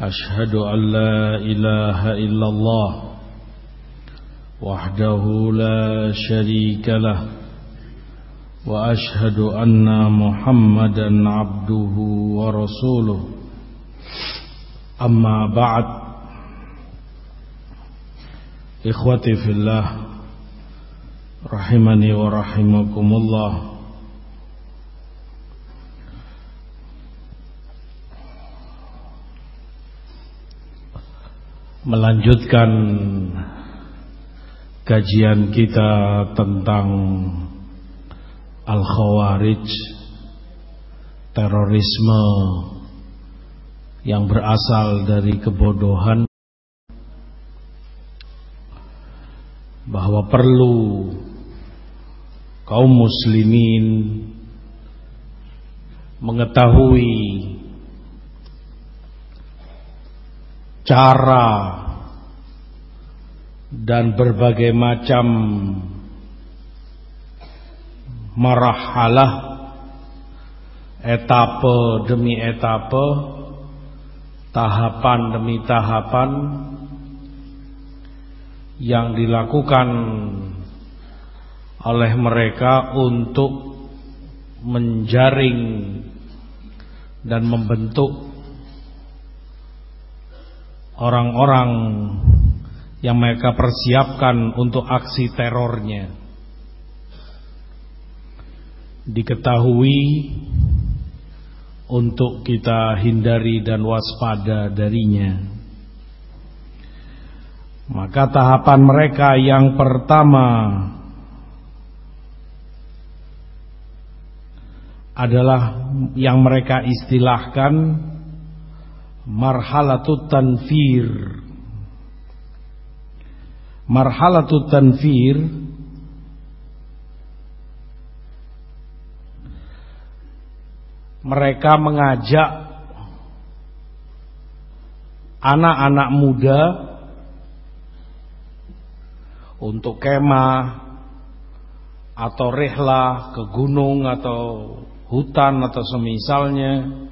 أشهد أن لا إله إلا الله وحده لا شريك له وأشهد أن محمدا عبده ورسوله. أما بعد إخوتي في الله رحمني ورحمكم الله. Melanjutkan kajian kita tentang Al-Khawarij terorisme yang berasal dari kebodohan bahwa perlu kaum muslimin mengetahui cara dan berbagai macam marahalah etape demi etape tahapan demi tahapan yang dilakukan oleh mereka untuk menjaring dan membentuk orang-orang yang mereka persiapkan untuk aksi terornya. Diketahui untuk kita hindari dan waspada darinya. Maka tahapan mereka yang pertama adalah yang mereka istilahkan marhalatut tanfir marhalatut tanfir. Mereka mengajak anak-anak muda untuk kemah atau rehlah ke gunung atau hutan atau semisalnya.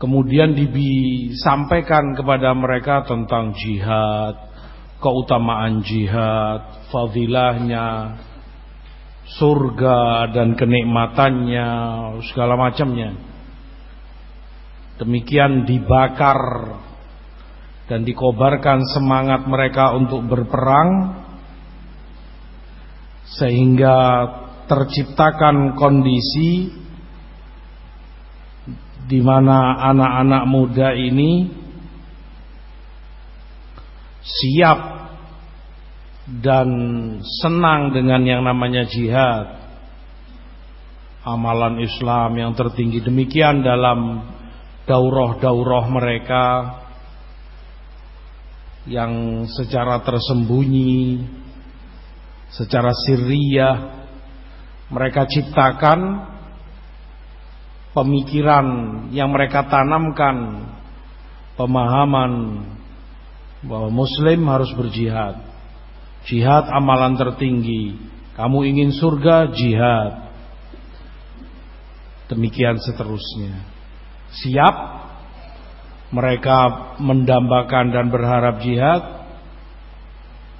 Kemudian disampaikan kepada mereka tentang jihad, keutamaan jihad, fadilahnya, surga dan kenikmatannya, segala macamnya. Demikian dibakar dan dikobarkan semangat mereka untuk berperang sehingga terciptakan kondisi di mana anak-anak muda ini siap dan senang dengan yang namanya jihad. Amalan Islam yang tertinggi demikian dalam daurah-daurah mereka yang secara tersembunyi secara sirriyah mereka ciptakan pemikiran yang mereka tanamkan pemahaman bahwa muslim harus berjihad. Jihad amalan tertinggi. Kamu ingin surga jihad. Demikian seterusnya. Siap? Mereka mendambakan dan berharap jihad.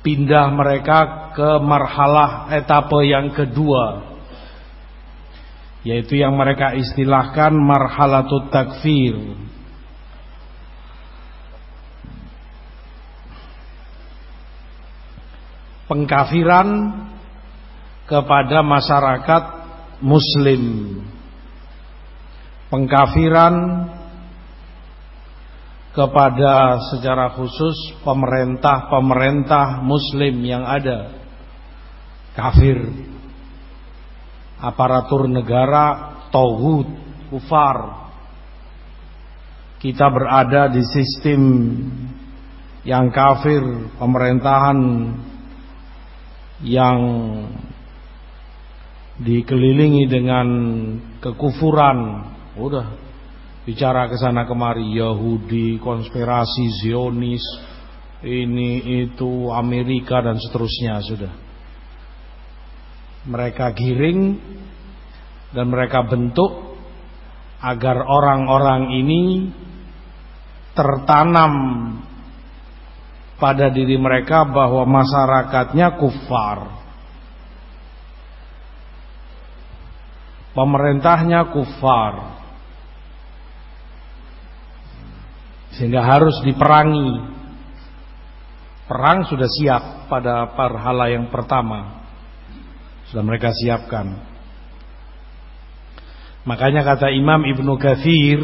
Pindah mereka ke marhalah etape yang kedua. Yaitu yang mereka istilahkan marhalatut takfir pengkafiran kepada masyarakat muslim. Pengkafiran kepada secara khusus pemerintah-pemerintah muslim yang ada. Kafir. Aparatur negara tauhid kufar. Kita berada di sistem yang kafir, pemerintahan yang dikelilingi dengan kekufuran. Udah bicara ke sana kemari Yahudi, konspirasi Zionis, ini itu Amerika dan seterusnya sudah. Mereka giring dan mereka bentuk agar orang-orang ini tertanam pada diri mereka bahwa masyarakatnya kufar. Pemerintahnya kufar. Sehingga harus diperangi. Perang sudah siap pada parhala yang pertama. Sudah mereka siapkan. Makanya kata Imam Ibnu Kathir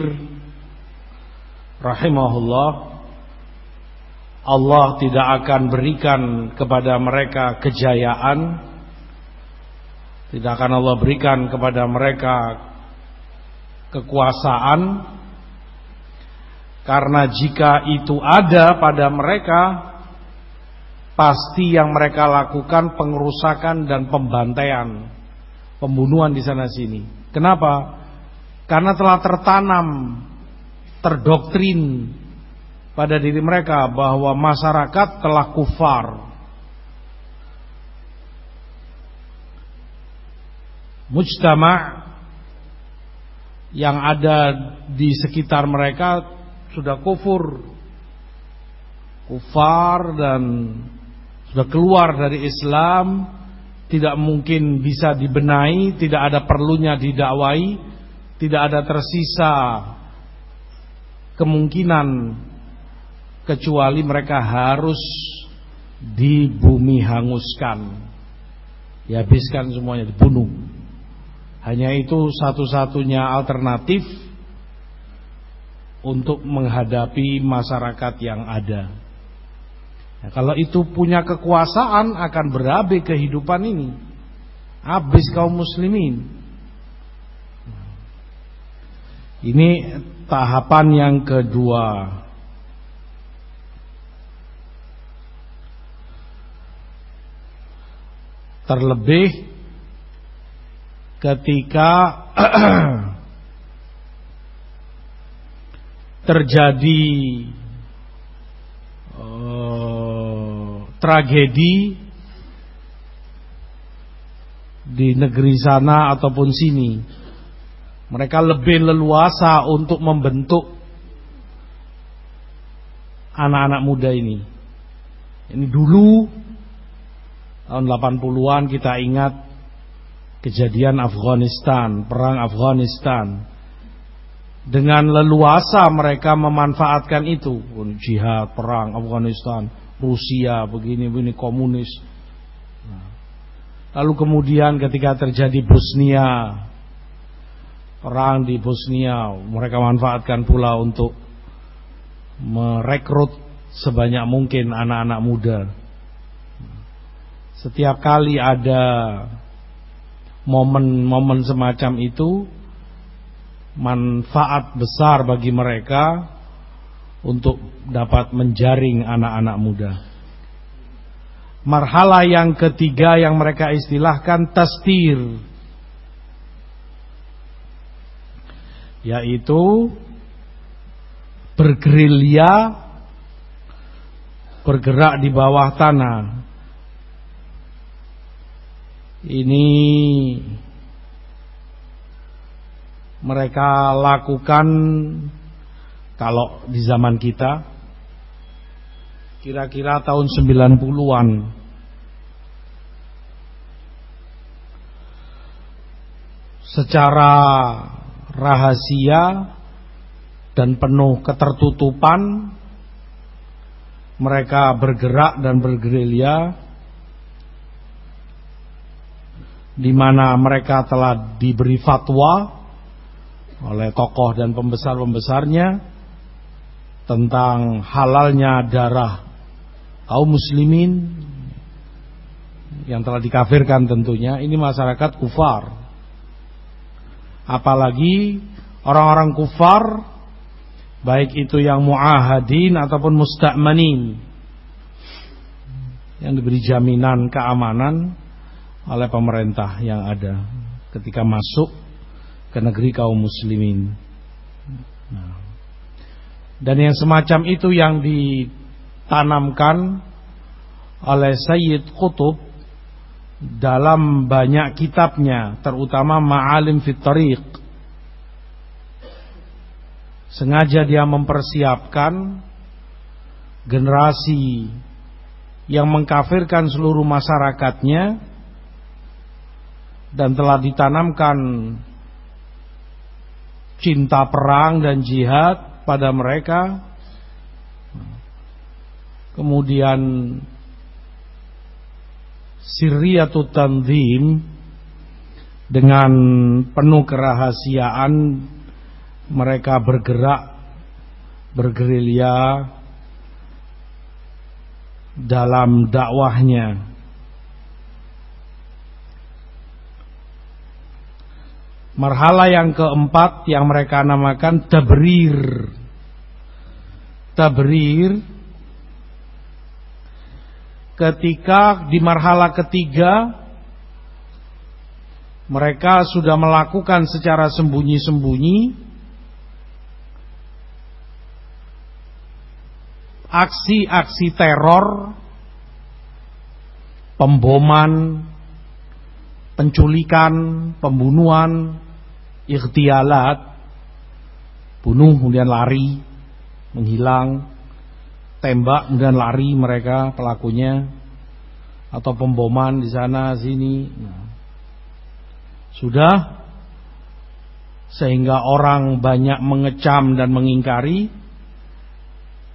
rahimahullah Allah tidak akan berikan kepada mereka kejayaan. Tidak akan Allah berikan kepada mereka kekuasaan. Karena jika itu ada pada mereka Pasti yang mereka lakukan pengerusakan dan pembantaian Pembunuhan di sana sini. Kenapa? Karena telah tertanam Terdoktrin pada diri mereka bahwa masyarakat telah kufar. Mujtama yang ada di sekitar mereka sudah kufur. Kufar dan sudah keluar dari Islam, tidak mungkin bisa dibenahi, tidak ada perlunya didakwai, tidak ada tersisa kemungkinan kecuali mereka harus di bumi hanguskan. Dihabiskan semuanya dibunuh. Hanya itu satu-satunya alternatif untuk menghadapi masyarakat yang ada. Nah, kalau itu punya kekuasaan akan berabe kehidupan ini. Habis kaum muslimin. Ini tahapan yang kedua Terlebih ketika terjadi uh, tragedi di negeri sana ataupun sini. Mereka lebih leluasa untuk membentuk anak-anak muda ini. Ini dulu tahun 80-an kita ingat kejadian Afghanistan, perang Afghanistan. Dengan leluasa mereka memanfaatkan itu, jihad, perang Afghanistan, Rusia, begini-begini komunis. Lalu kemudian ketika terjadi Bosnia, perang di Bosnia, mereka manfaatkan pula untuk merekrut sebanyak mungkin anak-anak muda setiap kali ada momen-momen semacam itu manfaat besar bagi mereka untuk dapat menjaring anak-anak muda. Marhala yang ketiga yang mereka istilahkan tastir yaitu bergerilya bergerak di bawah tanah ini mereka lakukan kalau di zaman kita kira-kira tahun 90-an secara rahasia dan penuh ketertutupan mereka bergerak dan bergerilya di mana mereka telah diberi fatwa oleh tokoh dan pembesar-pembesarnya tentang halalnya darah kaum muslimin yang telah dikafirkan tentunya. Ini masyarakat kufar. Apalagi orang-orang kufar baik itu yang muahadin ataupun musta'manin yang diberi jaminan keamanan oleh pemerintah yang ada ketika masuk ke negeri kaum muslimin. Nah. Dan yang semacam itu yang ditanamkan oleh Sayyid Qutub dalam banyak kitabnya, terutama Ma'alim Fit Sengaja dia mempersiapkan generasi yang mengkafirkan seluruh masyarakatnya dan telah ditanamkan cinta perang dan jihad pada mereka kemudian Sirriyatut Tanzim dengan penuh kerahasiaan mereka bergerak bergerilya dalam dakwahnya. Marhala yang keempat yang mereka namakan tabrir. Tabrir ketika di marhala ketiga mereka sudah melakukan secara sembunyi-sembunyi aksi-aksi teror, pemboman, penculikan, pembunuhan, ikhtialat, bunuh kemudian lari, menghilang, tembak kemudian lari mereka pelakunya, atau pemboman di sana sini. Nah. Sudah sehingga orang banyak mengecam dan mengingkari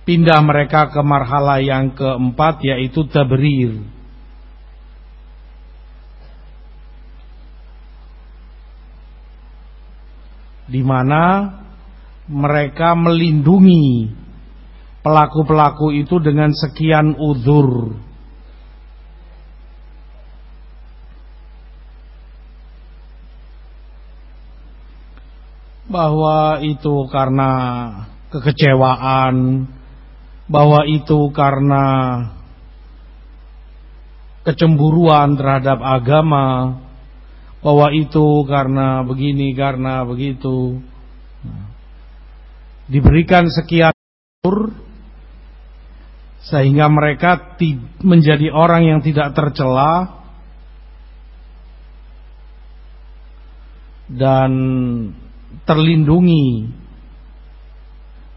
pindah mereka ke marhala yang keempat yaitu tabrir. Di mana mereka melindungi pelaku-pelaku itu dengan sekian uzur. Bahwa itu karena kekecewaan, bahwa itu karena kecemburuan terhadap agama, bahwa itu karena begini, karena begitu. Diberikan sekian sehingga mereka menjadi orang yang tidak tercela dan terlindungi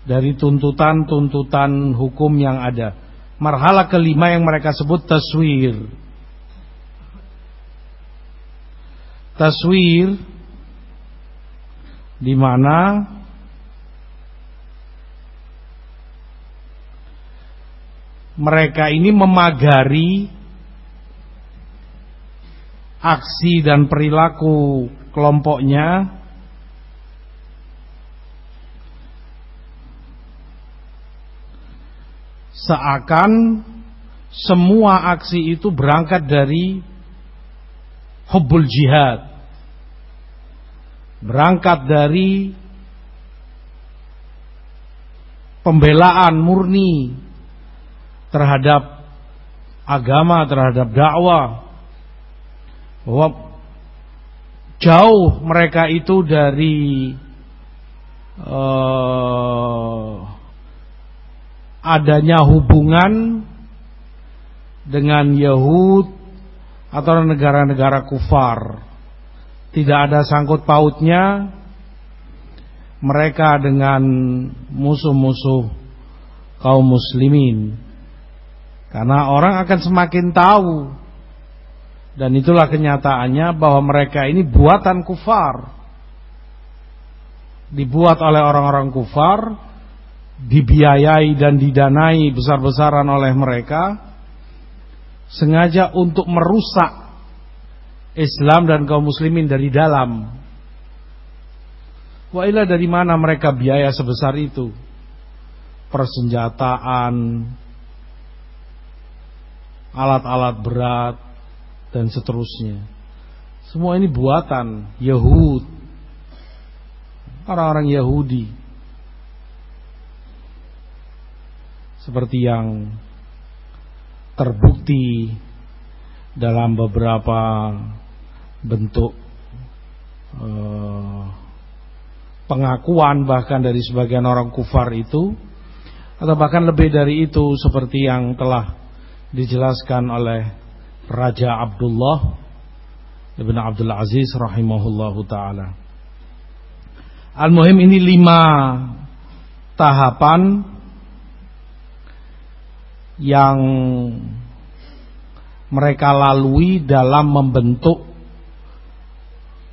dari tuntutan-tuntutan hukum yang ada. Marhala kelima yang mereka sebut taswir. Taswir di mana mereka ini memagari aksi dan perilaku kelompoknya. Seakan semua aksi itu berangkat dari hubbul jihad. Berangkat dari pembelaan murni terhadap agama, terhadap dakwah. Bahwa jauh mereka itu dari uh, adanya hubungan dengan Yahud atau negara-negara kufar. Tidak ada sangkut pautnya mereka dengan musuh-musuh kaum muslimin. Karena orang akan semakin tahu dan itulah kenyataannya bahwa mereka ini buatan kufar. Dibuat oleh orang-orang kufar dibiayai dan didanai besar-besaran oleh mereka sengaja untuk merusak Islam dan kaum muslimin dari dalam. Wailah dari mana mereka biaya sebesar itu? Persenjataan, alat-alat berat dan seterusnya. Semua ini buatan Yahud. Orang-orang Yahudi seperti yang terbukti dalam beberapa bentuk uh, pengakuan bahkan dari sebagian orang kufar itu atau bahkan lebih dari itu seperti yang telah dijelaskan oleh Raja Abdullah Ibn Abdul Aziz rahimahullahu taala. Al-muhim ini lima tahapan yang mereka lalui dalam membentuk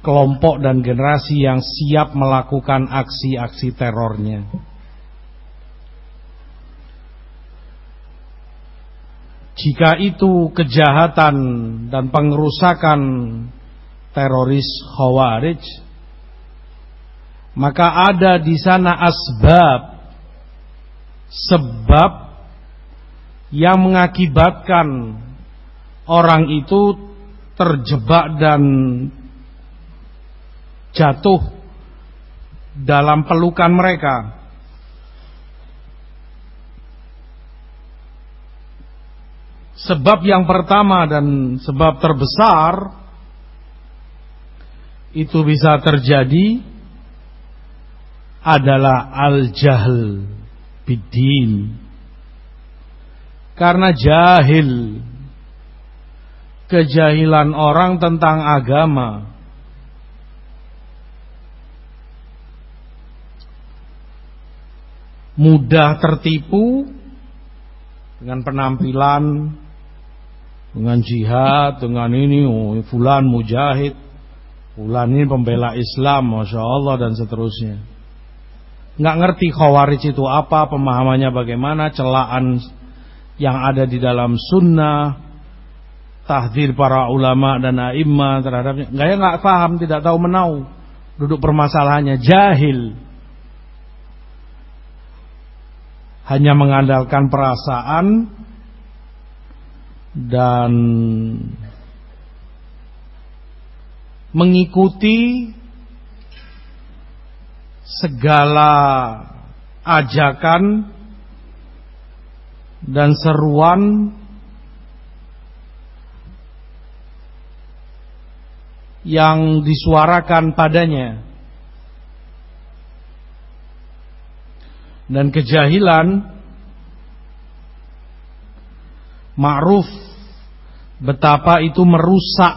kelompok dan generasi yang siap melakukan aksi-aksi terornya. Jika itu kejahatan dan pengerusakan teroris Khawarij, maka ada di sana asbab sebab yang mengakibatkan orang itu terjebak dan jatuh dalam pelukan mereka. Sebab yang pertama dan sebab terbesar itu bisa terjadi adalah al-jahl bidin. Karena jahil kejahilan orang tentang agama mudah tertipu dengan penampilan, dengan jihad, dengan ini, oh, fulan mujahid, fulan ini pembela Islam, masya Allah dan seterusnya. Nggak ngerti khawarij itu apa, pemahamannya bagaimana, celaan yang ada di dalam sunnah, tahdir para ulama dan a'immah terhadapnya. Nggak ya nggak paham, tidak tahu menau, duduk permasalahannya, jahil. hanya mengandalkan perasaan dan mengikuti segala ajakan dan seruan yang disuarakan padanya. Dan kejahilan ma'ruf betapa itu merusak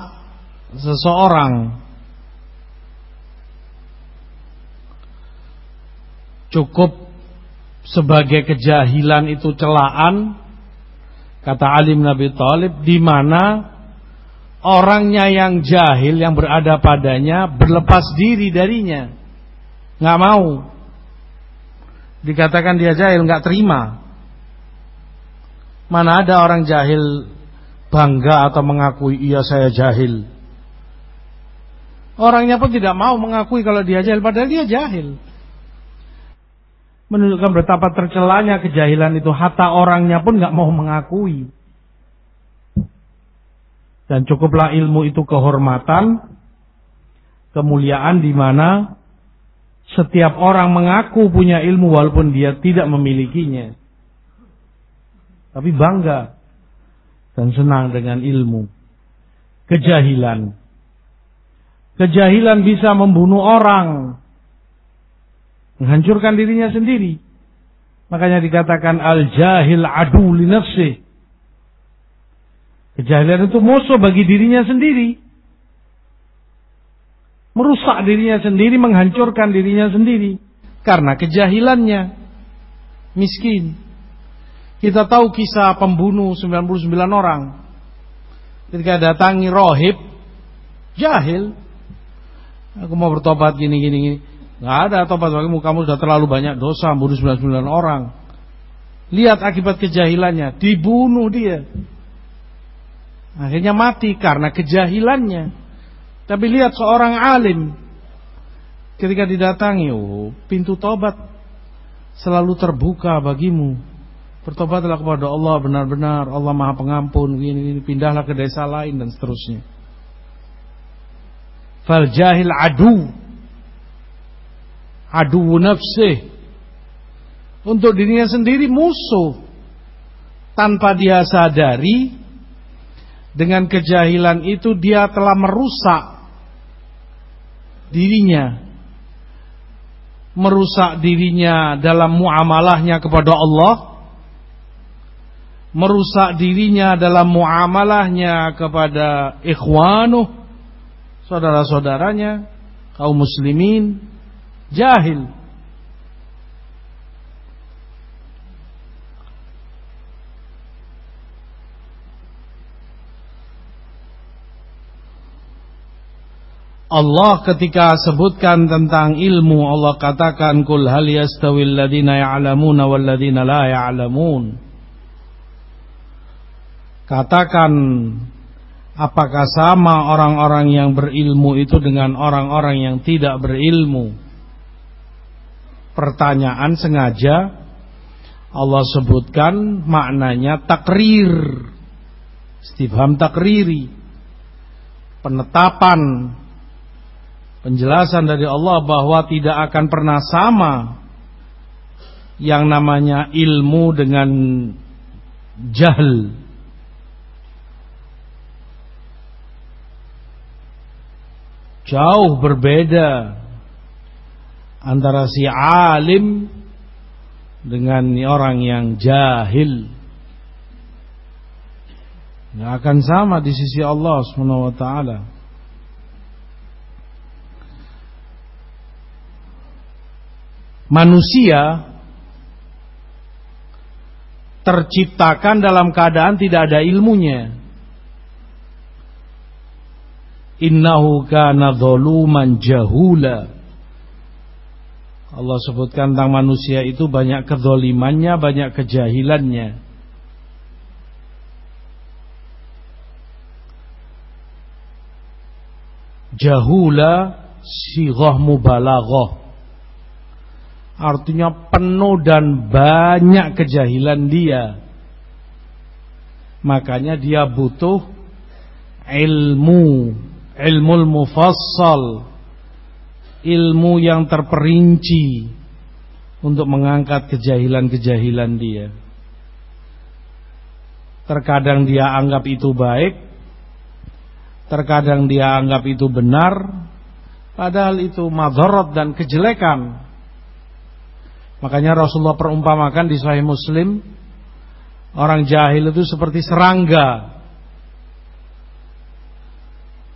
seseorang. Cukup sebagai kejahilan itu celaan kata alim Nabi Thalib di mana orangnya yang jahil yang berada padanya berlepas diri darinya nggak mau dikatakan dia jahil nggak terima. Mana ada orang jahil bangga atau mengakui iya saya jahil. Orangnya pun tidak mau mengakui kalau dia jahil padahal dia jahil. Menunjukkan betapa tercelanya kejahilan itu hatta orangnya pun nggak mau mengakui. Dan cukuplah ilmu itu kehormatan, kemuliaan di mana setiap orang mengaku punya ilmu walaupun dia tidak memilikinya. Tapi bangga dan senang dengan ilmu. Kejahilan. Kejahilan bisa membunuh orang. Menghancurkan dirinya sendiri. Makanya dikatakan al-jahil adu li nafsi. Kejahilan itu musuh bagi dirinya sendiri merusak dirinya sendiri, menghancurkan dirinya sendiri karena kejahilannya. Miskin. Kita tahu kisah pembunuh 99 orang. Ketika datangi rohib, jahil. Aku mau bertobat gini gini. Gak ada tobat bagimu, kamu sudah terlalu banyak dosa, bunuh 99 orang. Lihat akibat kejahilannya, dibunuh dia. Akhirnya mati karena kejahilannya. Tapi lihat seorang alim ketika didatangi, oh, pintu tobat selalu terbuka bagimu. Bertobatlah kepada Allah benar-benar Allah Maha Pengampun, ini, ini pindahlah ke desa lain dan seterusnya. Fal jahil adu adu nafsih untuk dirinya sendiri musuh. Tanpa dia sadari dengan kejahilan itu dia telah merusak dirinya. Merusak dirinya dalam muamalahnya kepada Allah. Merusak dirinya dalam muamalahnya kepada ikhwanuh saudara-saudaranya kaum muslimin jahil. Allah ketika sebutkan tentang ilmu Allah katakan kul hal yastawil ladina ya'lamuna wal ladina la ya'lamun. Katakan apakah sama orang-orang yang berilmu itu dengan orang-orang yang tidak berilmu Pertanyaan sengaja Allah sebutkan maknanya takrir. Istifham takriri. Penetapan penjelasan dari Allah bahwa tidak akan pernah sama yang namanya ilmu dengan jahl. Jauh berbeda antara si alim dengan orang yang jahil. Tidak akan sama di sisi Allah Subhanahu wa taala. manusia terciptakan dalam keadaan tidak ada ilmunya. Innahu kana zaluman jahula. Allah sebutkan tentang manusia itu banyak kezolimannya, banyak kejahilannya. Jahula sighah mubalaghah Artinya penuh dan banyak kejahilan dia. Makanya dia butuh ilmu, ilmu mufassal, ilmu yang terperinci untuk mengangkat kejahilan-kejahilan dia. Terkadang dia anggap itu baik, terkadang dia anggap itu benar, padahal itu madharat dan kejelekan Makanya Rasulullah perumpamakan di Sahih Muslim orang jahil itu seperti serangga.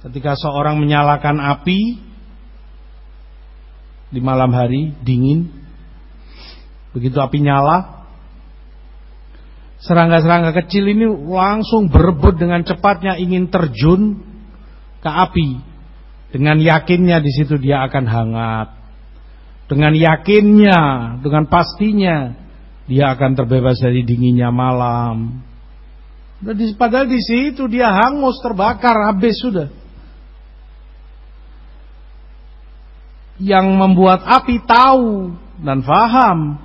Ketika seorang menyalakan api di malam hari dingin, begitu api nyala, serangga-serangga kecil ini langsung berebut dengan cepatnya ingin terjun ke api. Dengan yakinnya di situ dia akan hangat dengan yakinnya, dengan pastinya dia akan terbebas dari dinginnya malam. Padahal di situ dia hangus, terbakar, habis sudah. Yang membuat api tahu dan faham,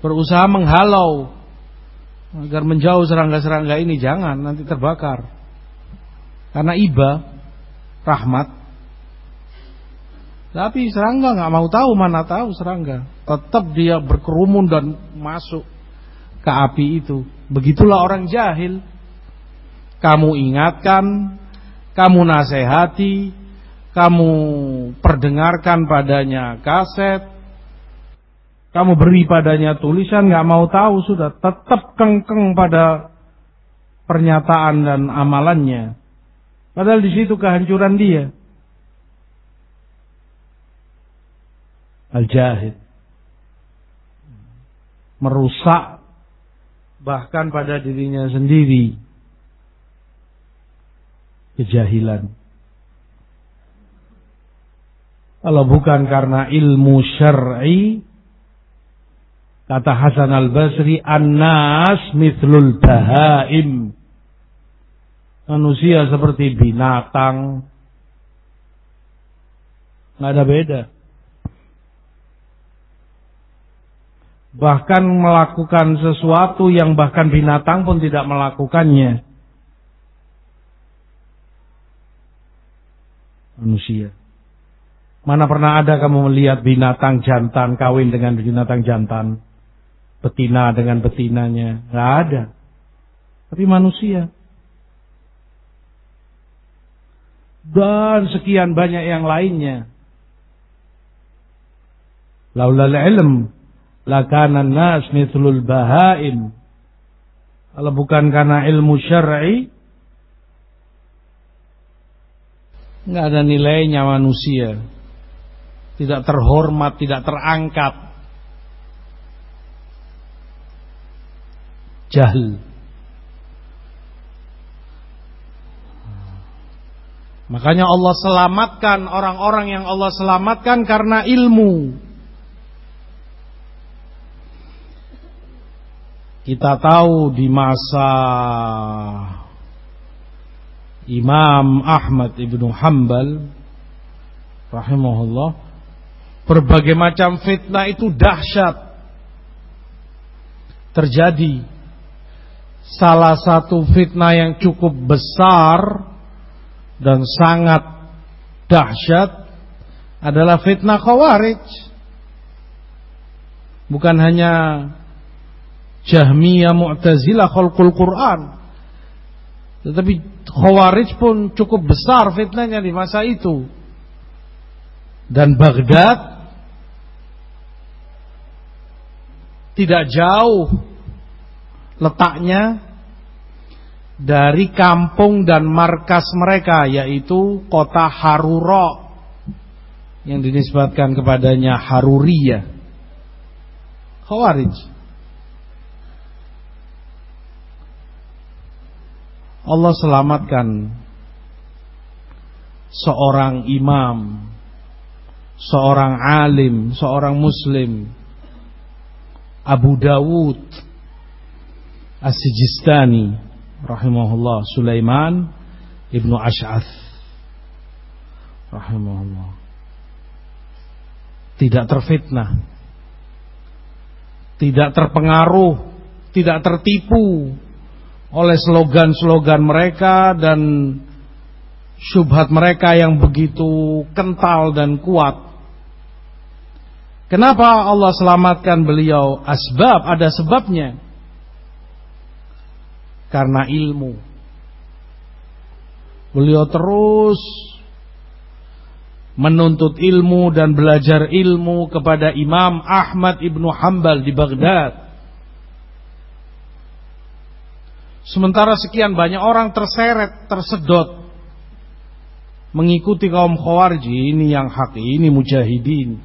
berusaha menghalau agar menjauh serangga-serangga ini jangan nanti terbakar. Karena iba, rahmat tapi serangga nggak mau tahu mana tahu serangga. Tetap dia berkerumun dan masuk ke api itu. Begitulah orang jahil. Kamu ingatkan, kamu nasihati, kamu perdengarkan padanya kaset, kamu beri padanya tulisan, nggak mau tahu sudah. Tetap kengkeng pada pernyataan dan amalannya. Padahal di situ kehancuran dia. al-jahid. Merusak bahkan pada dirinya sendiri kejahilan. Kalau bukan karena ilmu syar'i kata Hasan al-Basri an-nas mithlul bahaim manusia seperti binatang nggak ada beda bahkan melakukan sesuatu yang bahkan binatang pun tidak melakukannya. Manusia. Mana pernah ada kamu melihat binatang jantan kawin dengan binatang jantan? betina dengan betinanya, nggak ada. Tapi manusia. Dan sekian banyak yang lainnya. Laulal ilm lakana nas mithlul bahaim. Kalau bukan karena ilmu syar'i nggak ada nilainya manusia. Tidak terhormat, tidak terangkat. Jahil. Makanya Allah selamatkan orang-orang yang Allah selamatkan karena ilmu. Kita tahu di masa Imam Ahmad ibnu Hambal rahimahullah berbagai macam fitnah itu dahsyat terjadi salah satu fitnah yang cukup besar dan sangat dahsyat adalah fitnah khawarij bukan hanya Jahmiyah Mu'tazilah khalqul Quran. Tetapi Khawarij pun cukup besar fitnahnya di masa itu. Dan Baghdad tidak jauh letaknya dari kampung dan markas mereka yaitu kota Harura yang dinisbatkan kepadanya Haruriyah. Khawarij. Allah selamatkan seorang imam, seorang alim, seorang muslim, Abu Dawud As-Sijistani rahimahullah Sulaiman ibnu Ash'ath rahimahullah tidak terfitnah tidak terpengaruh tidak tertipu oleh slogan-slogan mereka dan syubhat mereka yang begitu kental dan kuat. Kenapa Allah selamatkan beliau? Asbab, ada sebabnya. Karena ilmu. Beliau terus menuntut ilmu dan belajar ilmu kepada Imam Ahmad ibnu Hambal di Baghdad. Sementara sekian banyak orang terseret, tersedot mengikuti kaum khawarij ini yang hak, ini mujahidin.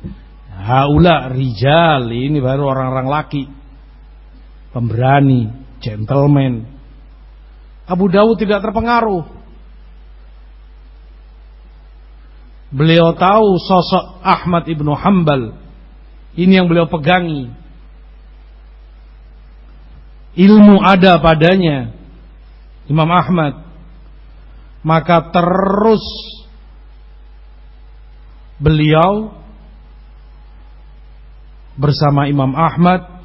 Haula rijal, ini baru orang-orang laki. Pemberani, gentleman. Abu Dawud tidak terpengaruh. Beliau tahu sosok Ahmad ibnu Hambal. Ini yang beliau pegangi ilmu ada padanya Imam Ahmad maka terus beliau bersama Imam Ahmad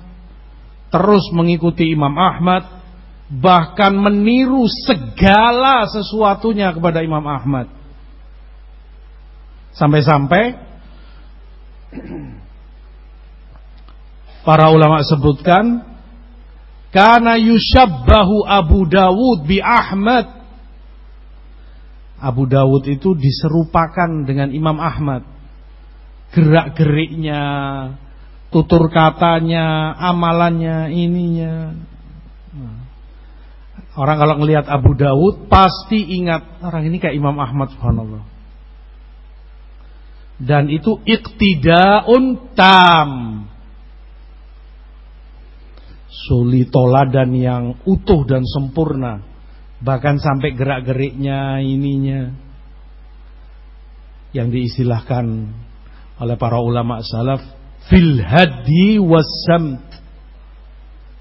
terus mengikuti Imam Ahmad bahkan meniru segala sesuatunya kepada Imam Ahmad sampai-sampai para ulama sebutkan karena yushabbahu Abu Dawud bi Ahmad. Abu Dawud itu diserupakan dengan Imam Ahmad. Gerak-geriknya, tutur katanya, amalannya, ininya. Orang kalau ngelihat Abu Dawud pasti ingat orang ini kayak Imam Ahmad subhanallah. Dan itu iktidaun tam suli toladan yang utuh dan sempurna bahkan sampai gerak-geriknya ininya yang diistilahkan oleh para ulama salaf fil hadi wasamt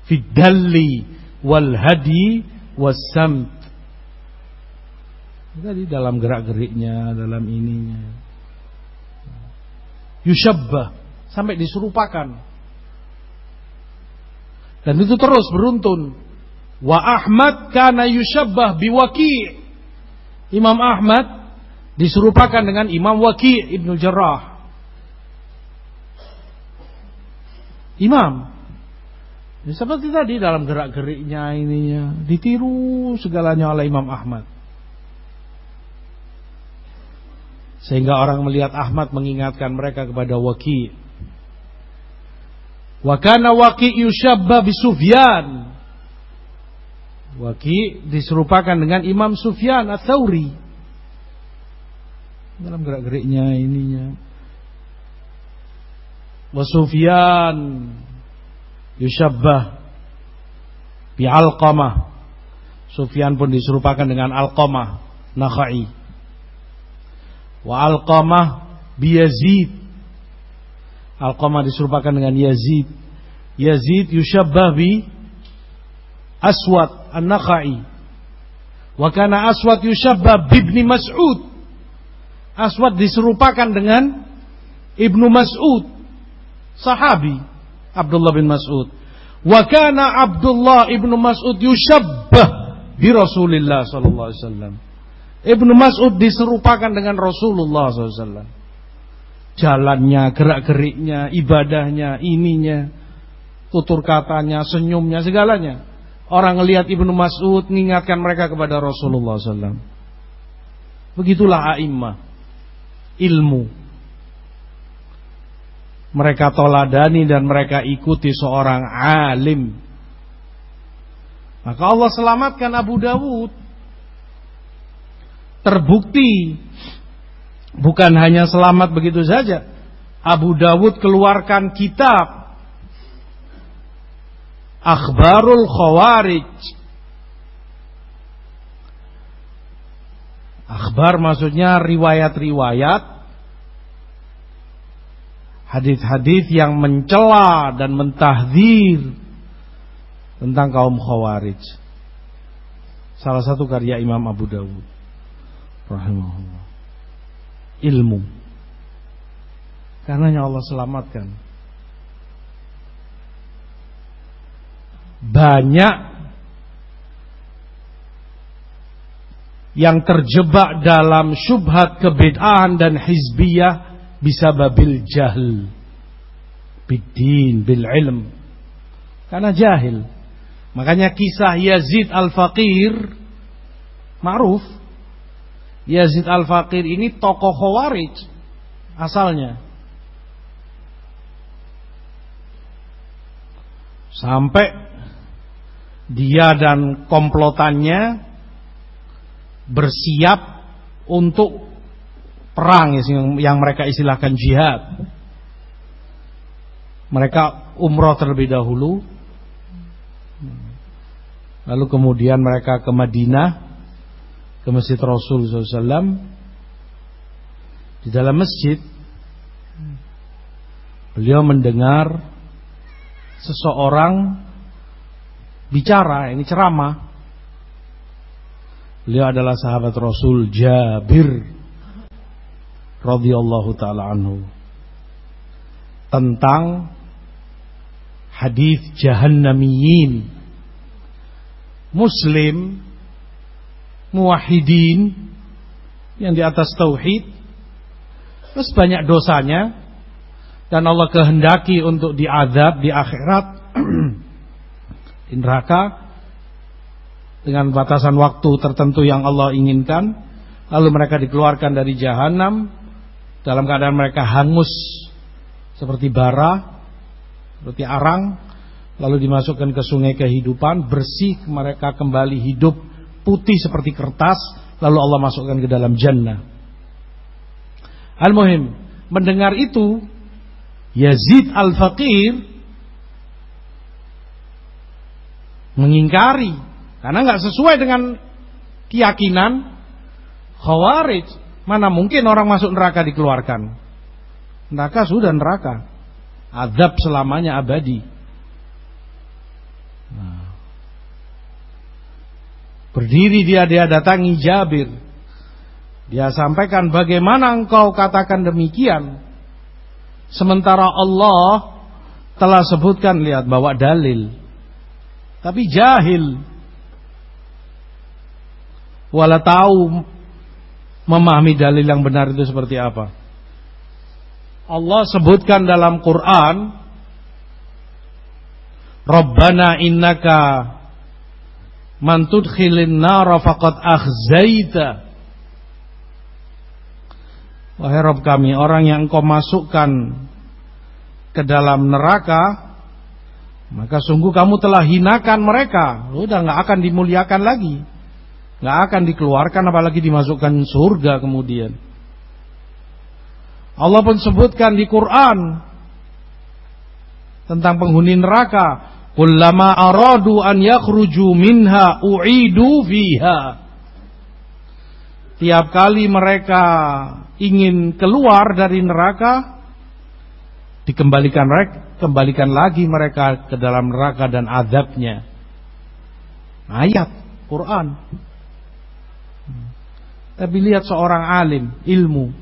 fidalli wal hadi wasamt jadi dalam gerak-geriknya dalam ininya yushabbah sampai diserupakan dan itu terus beruntun. Wa Ahmad kana yushabbah biwaki. Imam Ahmad diserupakan dengan Imam Waki Ibnu Jarrah. Imam. Ya, seperti tadi dalam gerak-geriknya ininya ditiru segalanya oleh Imam Ahmad. Sehingga orang melihat Ahmad mengingatkan mereka kepada Waki. Wa kana Waki yushabba bi Sufyan. Waki diserupakan dengan Imam Sufyan Ats-Tsauri. Dalam gerak-geriknya ininya. Wa Sufyan yushabbah bi Alqamah. Sufyan pun diserupakan dengan Alqamah Nakhai Wa Alqamah bi Yazid. Alqamah diserupakan dengan Yazid. Yazid yushabbah bi Aswad An-Nakhai. Wa kana Aswad yushabbah bi Ibni Mas'ud. Aswad diserupakan dengan Ibnu Mas'ud. Sahabi Abdullah bin Mas'ud. Wa kana Abdullah ibnu Mas'ud yushabbah bi Rasulillah sallallahu alaihi wasallam. Ibnu Mas'ud diserupakan dengan Rasulullah SAW. Jalannya, gerak-geriknya, ibadahnya, ininya, tutur katanya, senyumnya, segalanya. Orang melihat Ibnu Mas'ud mengingatkan mereka kepada Rasulullah SAW. Begitulah a'immah. Ilmu. Mereka toladani dan mereka ikuti seorang alim. Maka Allah selamatkan Abu Dawud terbukti bukan hanya selamat begitu saja. Abu Dawud keluarkan kitab Akhbarul Khawarij. Akhbar maksudnya riwayat-riwayat hadis-hadis yang mencela dan mentahdir tentang kaum Khawarij. Salah satu karya Imam Abu Dawud rahimahullah. Ilmu. Karenanya Allah selamatkan. Banyak yang terjebak dalam syubhat kebid'ahan dan hizbiyah bisa babil jahil bidin bil ilm karena jahil. Makanya kisah Yazid al-Faqir ma'ruf. Yazid Al-Faqir ini tokoh Khawarij asalnya. Sampai dia dan komplotannya bersiap untuk perang yang mereka istilahkan jihad. Mereka umroh terlebih dahulu. Lalu kemudian mereka ke Madinah ke masjid Rasul SAW di dalam masjid beliau mendengar seseorang bicara ini ceramah beliau adalah sahabat Rasul Jabir radhiyallahu taala anhu. Tentang hadis jahannamiyin Muslim muwahidin yang di atas tauhid. Terus banyak dosanya. Dan Allah kehendaki untuk diadab di akhirat. Di neraka. Dengan batasan waktu tertentu yang Allah inginkan. Lalu mereka dikeluarkan dari jahanam dalam keadaan mereka hangus seperti bara seperti arang lalu dimasukkan ke sungai kehidupan bersih mereka kembali hidup putih seperti kertas lalu Allah masukkan ke dalam jannah. Al-Muhim, mendengar itu Yazid Al-Faqir mengingkari karena nggak sesuai dengan keyakinan Khawarij. Mana mungkin orang masuk neraka dikeluarkan? Neraka sudah neraka. Azab selamanya abadi. Nah, Berdiri dia dia datangi Jabir. Dia sampaikan bagaimana engkau katakan demikian. Sementara Allah telah sebutkan lihat bawa dalil. Tapi jahil. Wala tahu memahami dalil yang benar itu seperti apa. Allah sebutkan dalam Quran Rabbana innaka man tudkhilin nara faqad akhzaita. Wahai Rabb kami orang yang engkau masukkan ke dalam neraka maka sungguh kamu telah hinakan mereka. Udah nggak akan dimuliakan lagi nggak akan dikeluarkan apalagi dimasukkan surga kemudian. Allah pun sebutkan di Quran tentang penghuni neraka kullama aradu an yakhruju minha u'idu fiha. Tiap kali mereka ingin keluar dari neraka dikembalikan kembalikan lagi mereka ke dalam neraka dan azabnya. Ayat Quran tapi lihat seorang alim ilmu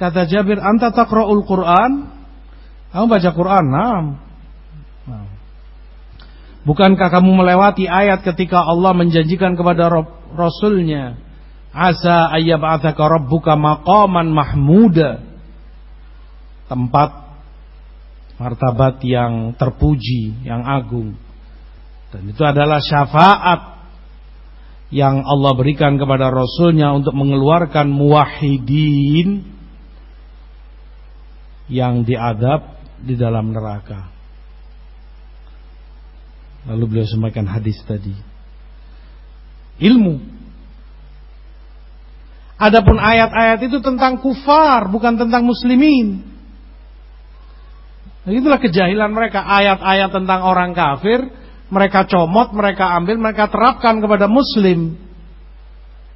kata Jabir anta taqra'ul Quran kamu baca Quran nah. Bukankah kamu melewati ayat ketika Allah menjanjikan kepada Rasulnya Asa ayyab'athaka rabbuka maqaman mahmuda. Tempat martabat yang terpuji, yang agung. Dan itu adalah syafaat yang Allah berikan kepada Rasulnya untuk mengeluarkan muwahidin yang diadab di dalam neraka. Lalu beliau sampaikan hadis tadi. Ilmu Adapun ayat-ayat itu tentang kufar, bukan tentang muslimin. Itulah kejahilan mereka. Ayat-ayat tentang orang kafir, mereka comot, mereka ambil, mereka terapkan kepada muslim.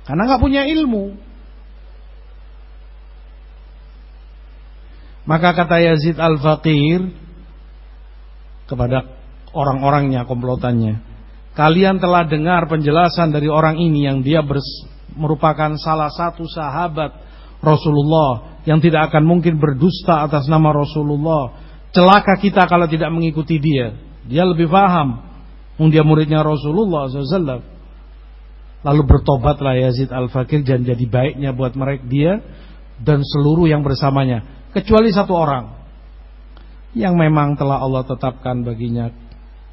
Karena nggak punya ilmu. Maka kata Yazid Al-Faqir kepada orang-orangnya, komplotannya. Kalian telah dengar penjelasan dari orang ini yang dia merupakan salah satu sahabat Rasulullah yang tidak akan mungkin berdusta atas nama Rasulullah. Celaka kita kalau tidak mengikuti dia. Dia lebih paham. Dia muridnya Rasulullah SAW. Lalu bertobatlah Yazid Al-Fakir dan jadi baiknya buat mereka dia dan seluruh yang bersamanya. Kecuali satu orang. Yang memang telah Allah tetapkan baginya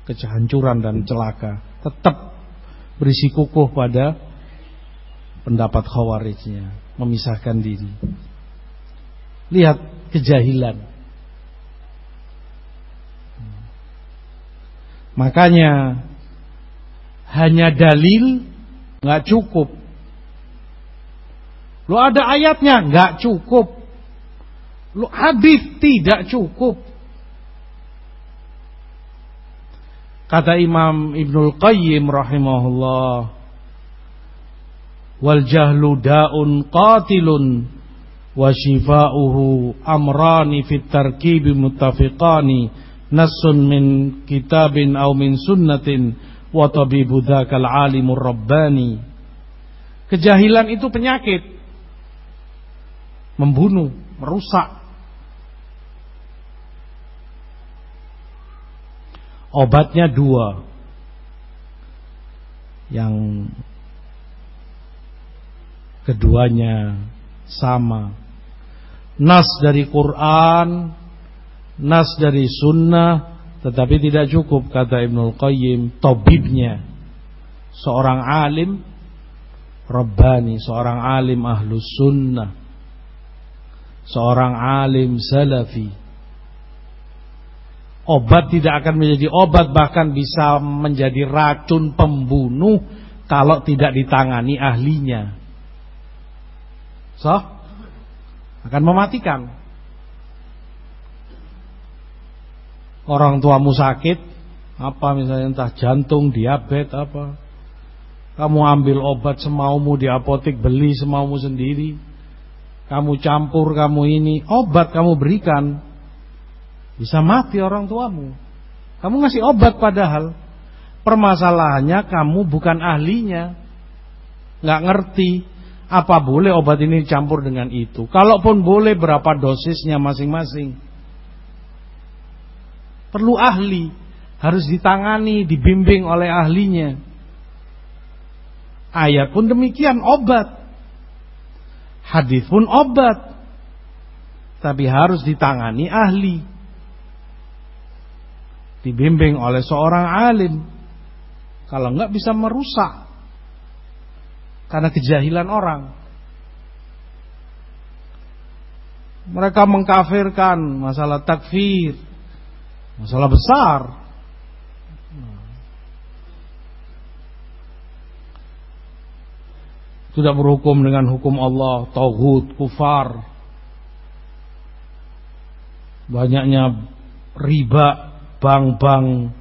kehancuran dan celaka. Tetap berisi kukuh pada pendapat khawarijnya memisahkan diri lihat kejahilan makanya hanya dalil nggak cukup. Lo ada ayatnya nggak cukup. Lo hadis tidak cukup. Kata Imam Ibnul Qayyim rahimahullah wal jahlu da'un qatilun wa shifa'uhu amrani fit tarkibi muttafiqani nassun min kitabin aw min sunnatin wa tabibu dzakal alimur rabbani. Kejahilan itu penyakit. Membunuh merusak. Obatnya dua. Yang keduanya sama. Nas dari Quran, nas dari sunnah, tetapi tidak cukup kata Ibnul Qayyim, tobibnya. Seorang alim, Rabbani, seorang alim ahlus sunnah, seorang alim salafi. Obat tidak akan menjadi obat, bahkan bisa menjadi racun pembunuh kalau tidak ditangani ahlinya. So, akan mematikan. Orang tuamu sakit, apa misalnya entah jantung, diabetes apa. Kamu ambil obat semaumu di apotek, beli semaumu sendiri. Kamu campur, kamu ini, obat kamu berikan. Bisa mati orang tuamu. Kamu ngasih obat padahal. Permasalahannya kamu bukan ahlinya. Nggak ngerti apa boleh obat ini dicampur dengan itu? Kalaupun boleh berapa dosisnya masing-masing? Perlu ahli, harus ditangani, dibimbing oleh ahlinya. Ayat pun demikian obat. Hadis pun obat. Tapi harus ditangani ahli. dibimbing oleh seorang alim. Kalau enggak bisa merusak karena kejahilan orang. Mereka mengkafirkan masalah takfir, masalah besar. Tidak berhukum dengan hukum Allah, tauhid, kufar. Banyaknya riba, bank-bank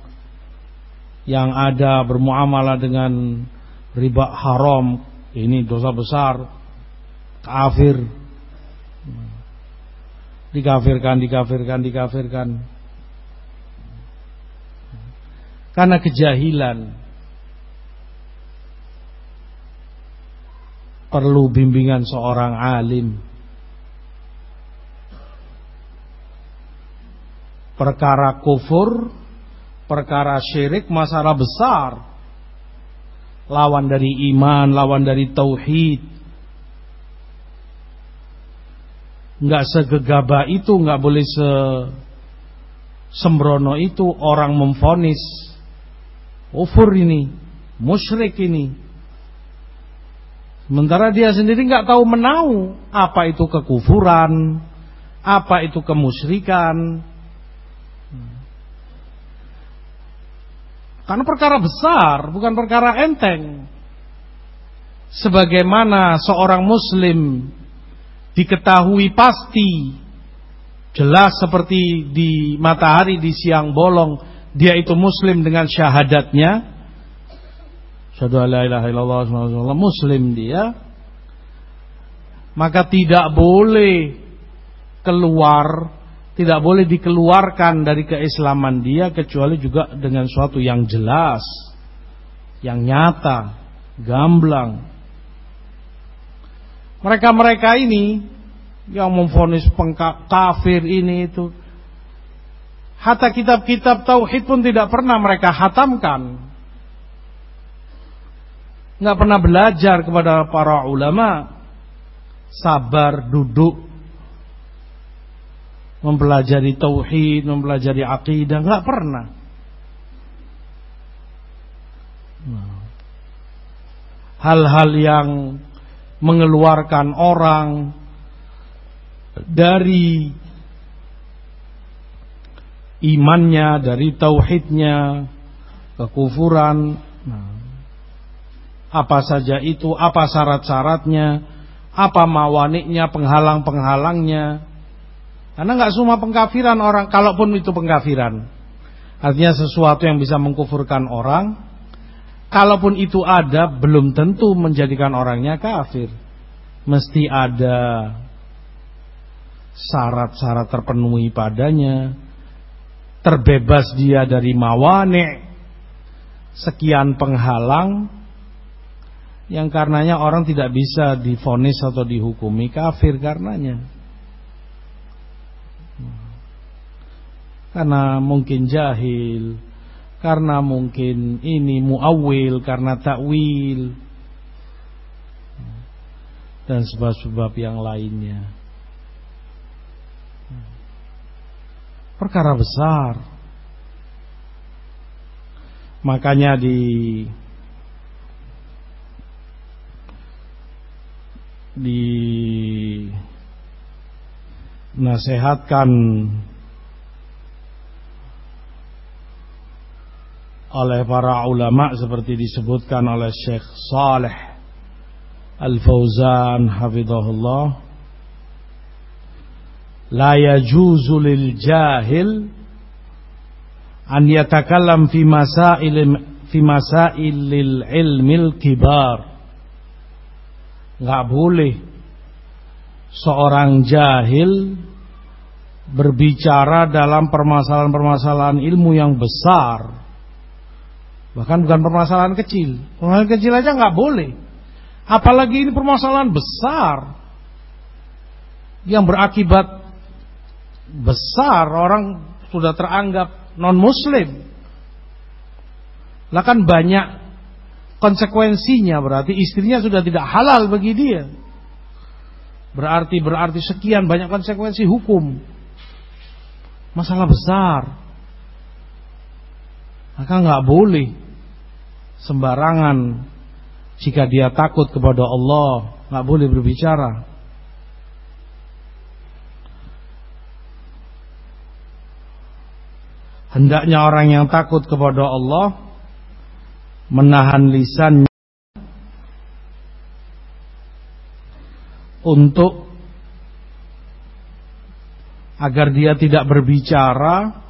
yang ada bermuamalah dengan riba haram, ini dosa besar, kafir dikafirkan, dikafirkan, dikafirkan. Karena kejahilan. Perlu bimbingan seorang alim. Perkara kufur, perkara syirik masalah besar. Lawan dari iman, lawan dari tauhid. nggak segegabah itu, nggak boleh se sembrono itu orang memfonis kufur ini, musyrik ini. Sementara dia sendiri nggak tahu menau apa itu kekufuran, apa itu kemusyrikan. Karena perkara besar, bukan perkara enteng. Sebagaimana seorang muslim diketahui pasti jelas seperti di matahari di siang bolong dia itu muslim dengan syahadatnya. Syahadu muslim dia. Maka tidak boleh keluar tidak boleh dikeluarkan dari keislaman dia kecuali juga dengan suatu yang jelas yang nyata gamblang. Mereka-mereka ini yang memfonis kafir ini itu. Hatta kitab-kitab tauhid pun tidak pernah mereka hatamkan. Nggak pernah belajar kepada para ulama. Sabar duduk mempelajari tauhid, mempelajari akidah, nggak pernah. Hal-hal yang mengeluarkan orang dari imannya, dari tauhidnya, kekufuran. Nah, apa saja itu, apa syarat-syaratnya, apa mawaniknya, penghalang-penghalangnya. Karena nggak semua pengkafiran orang, kalaupun itu pengkafiran. Artinya sesuatu yang bisa mengkufurkan orang Kalaupun itu ada belum tentu menjadikan orangnya kafir. Mesti ada syarat-syarat terpenuhi padanya. Terbebas dia dari mawane. Sekian penghalang. Yang karenanya orang tidak bisa difonis atau dihukumi. Kafir karenanya. Karena mungkin jahil, karena mungkin ini muawil karena takwil dan sebab-sebab yang lainnya perkara besar. Makanya di di nasihatkan oleh para ulama seperti disebutkan oleh Syekh Saleh Al-Fauzan hafizahullah la yajuzu lil jahil an yatakallam fi masail fi masailil ilmil kibar nggak boleh seorang jahil berbicara dalam permasalahan-permasalahan ilmu yang besar Bahkan bukan permasalahan kecil. Permasalahan kecil aja nggak boleh. Apalagi ini permasalahan besar yang berakibat besar orang sudah teranggap non muslim. Lah kan banyak konsekuensinya berarti istrinya sudah tidak halal bagi dia. Berarti berarti sekian banyak konsekuensi hukum. Masalah besar. Maka nggak boleh sembarangan jika dia takut kepada Allah, nggak boleh berbicara. Hendaknya orang yang takut kepada Allah menahan lisannya untuk agar dia tidak berbicara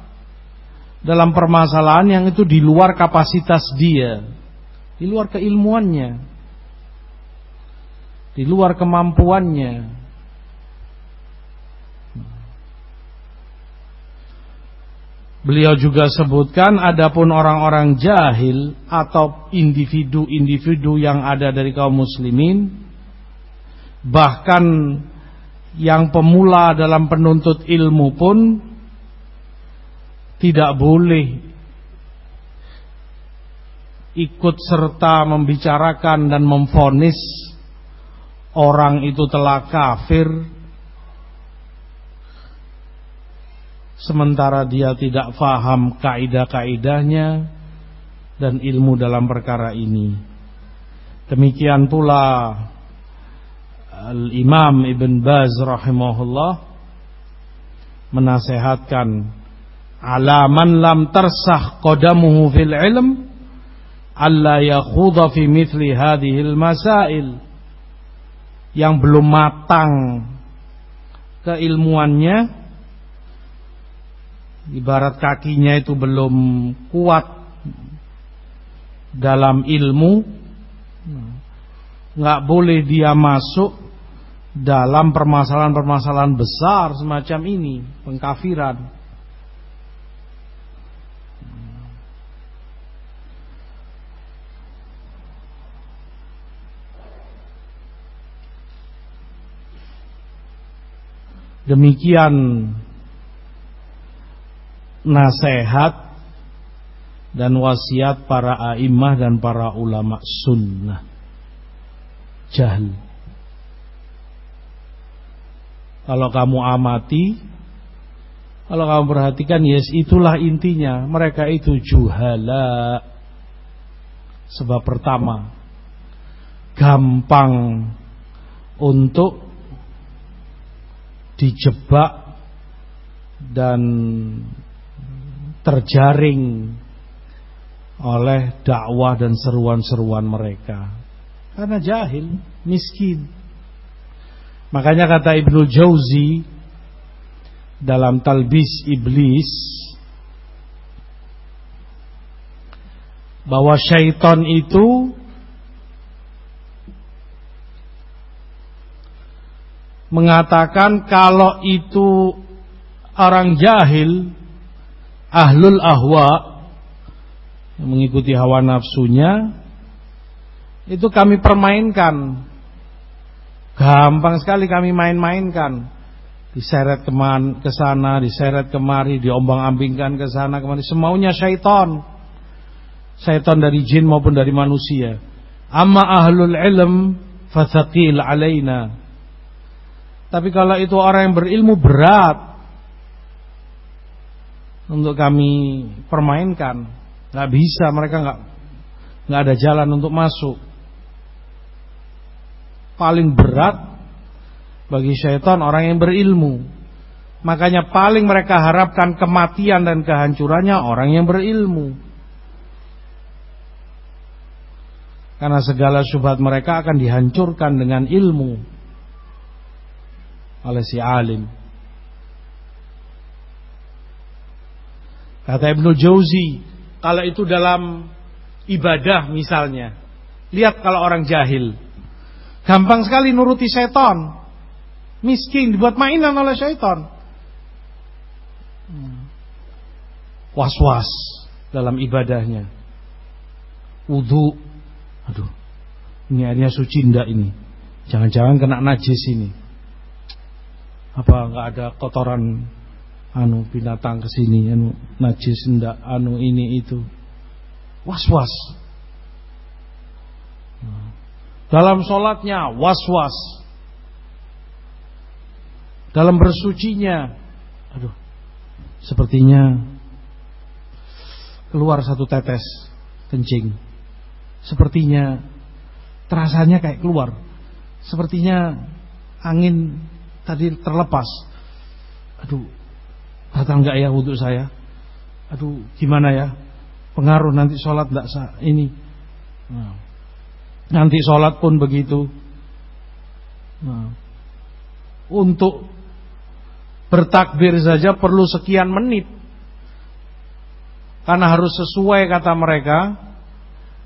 dalam permasalahan yang itu di luar kapasitas dia, di luar keilmuannya, di luar kemampuannya. Beliau juga sebutkan adapun orang-orang jahil atau individu-individu yang ada dari kaum muslimin bahkan yang pemula dalam penuntut ilmu pun tidak boleh ikut serta membicarakan dan memfonis orang itu telah kafir sementara dia tidak faham kaidah-kaidahnya dan ilmu dalam perkara ini. Demikian pula Al-Imam Ibn Baz rahimahullah menasehatkan alaman lam tersah qadamuhu fil ilm alla yakhudha fi mithli hadhihi masail yang belum matang keilmuannya ibarat kakinya itu belum kuat dalam ilmu nggak boleh dia masuk dalam permasalahan-permasalahan besar semacam ini, pengkafiran. Demikian nasihat dan wasiat para a'immah dan para ulama sunnah. Jahil. Kalau kamu amati, kalau kamu perhatikan, yes itulah intinya. Mereka itu juhala. Sebab pertama, gampang untuk dijebak dan terjaring oleh dakwah dan seruan-seruan mereka. Karena jahil, miskin. Makanya kata Ibnu Jauzi dalam Talbis Iblis bahwa syaitan itu mengatakan kalau itu orang jahil ahlul ahwa yang mengikuti hawa nafsunya itu kami permainkan Gampang sekali kami main-mainkan. Diseret keman ke sana, diseret kemari, diombang-ambingkan ke sana kemari. Semaunya syaitan. Syaitan dari jin maupun dari manusia. Amma ahlul ilm fathaqil alaina. Tapi kalau itu orang yang berilmu berat untuk kami permainkan, nggak bisa mereka nggak nggak ada jalan untuk masuk paling berat bagi syaitan orang yang berilmu. Makanya paling mereka harapkan kematian dan kehancurannya orang yang berilmu. Karena segala syubhat mereka akan dihancurkan dengan ilmu oleh si alim. Kata Ibnu Jauzi, kalau itu dalam ibadah misalnya, lihat kalau orang jahil, Gampang sekali nuruti seton. Miskin dibuat mainan oleh seton. Was-was dalam ibadahnya. Wudhu. Aduh. Ini airnya suci ndak ini? Jangan-jangan kena najis ini. Apa enggak ada kotoran anu binatang ke sini anu najis ndak anu ini itu. Was-was. Dalam sholatnya was-was. Dalam bersucinya, aduh, sepertinya keluar satu tetes kencing. Sepertinya terasanya kayak keluar. Sepertinya angin tadi terlepas. Aduh, datang nggak ya wudhu saya? Aduh, gimana ya? Pengaruh nanti sholat nggak sah ini. Nah, nanti sholat pun begitu. Nah, untuk bertakbir saja perlu sekian menit. Karena harus sesuai kata mereka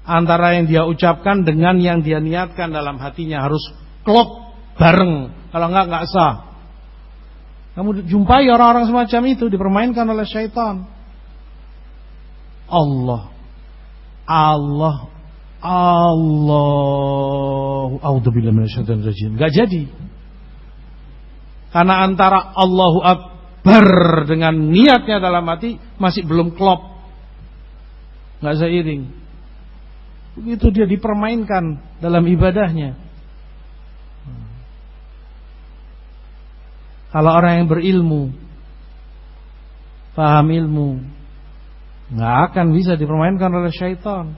antara yang dia ucapkan dengan yang dia niatkan dalam hatinya harus klop bareng. Kalau enggak enggak sah. Kamu jumpai orang-orang semacam itu dipermainkan oleh syaitan. Allah Allah Allah A'udzubillahi minasyaitonir rajim. Enggak jadi. Karena antara Allahu Akbar dengan niatnya dalam hati masih belum klop. Nggak seiring. Begitu dia dipermainkan dalam ibadahnya. Kalau orang yang berilmu, paham ilmu, nggak akan bisa dipermainkan oleh syaitan.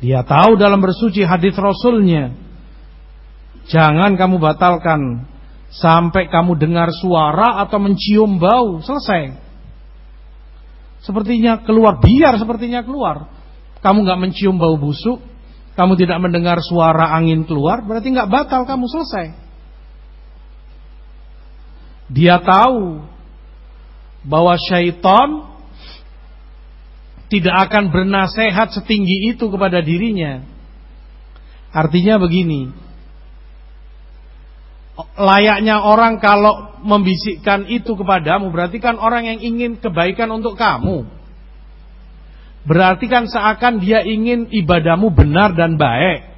Dia tahu dalam bersuci hadis Rasulnya Jangan kamu batalkan sampai kamu dengar suara atau mencium bau, selesai. Sepertinya keluar, biar sepertinya keluar. Kamu nggak mencium bau busuk, kamu tidak mendengar suara angin keluar, berarti nggak batal kamu selesai. Dia tahu bahwa syaitan tidak akan bernasehat setinggi itu kepada dirinya. Artinya begini, layaknya orang kalau membisikkan itu kepadamu berarti kan orang yang ingin kebaikan untuk kamu. Berarti kan seakan dia ingin ibadahmu benar dan baik.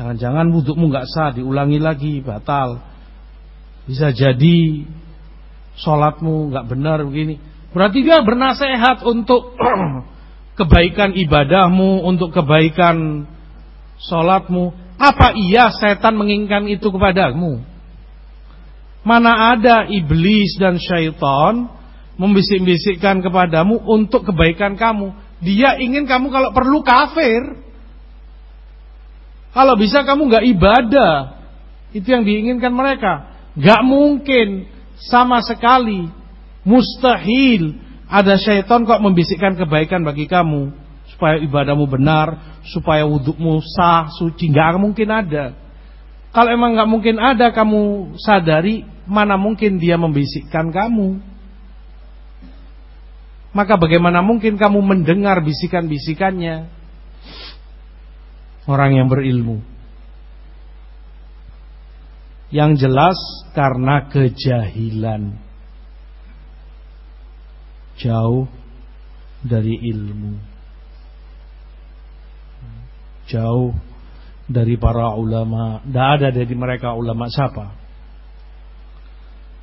Jangan-jangan wudukmu nggak sah, diulangi lagi, batal. Bisa jadi sholatmu nggak benar begini. Berarti dia bernasehat untuk kebaikan ibadahmu, untuk kebaikan sholatmu. Apa iya setan menginginkan itu kepadamu? Mana ada iblis dan syaitan membisik-bisikkan kepadamu untuk kebaikan kamu. Dia ingin kamu kalau perlu kafir. Kalau bisa kamu nggak ibadah. Itu yang diinginkan mereka. Gak mungkin sama sekali mustahil ada syaitan kok membisikkan kebaikan bagi kamu supaya ibadahmu benar, supaya wudukmu sah, suci, nggak mungkin ada. Kalau emang nggak mungkin ada, kamu sadari mana mungkin dia membisikkan kamu. Maka bagaimana mungkin kamu mendengar bisikan-bisikannya? Orang yang berilmu. Yang jelas karena kejahilan. Jauh dari ilmu jauh dari para ulama. Tidak ada dari mereka ulama siapa?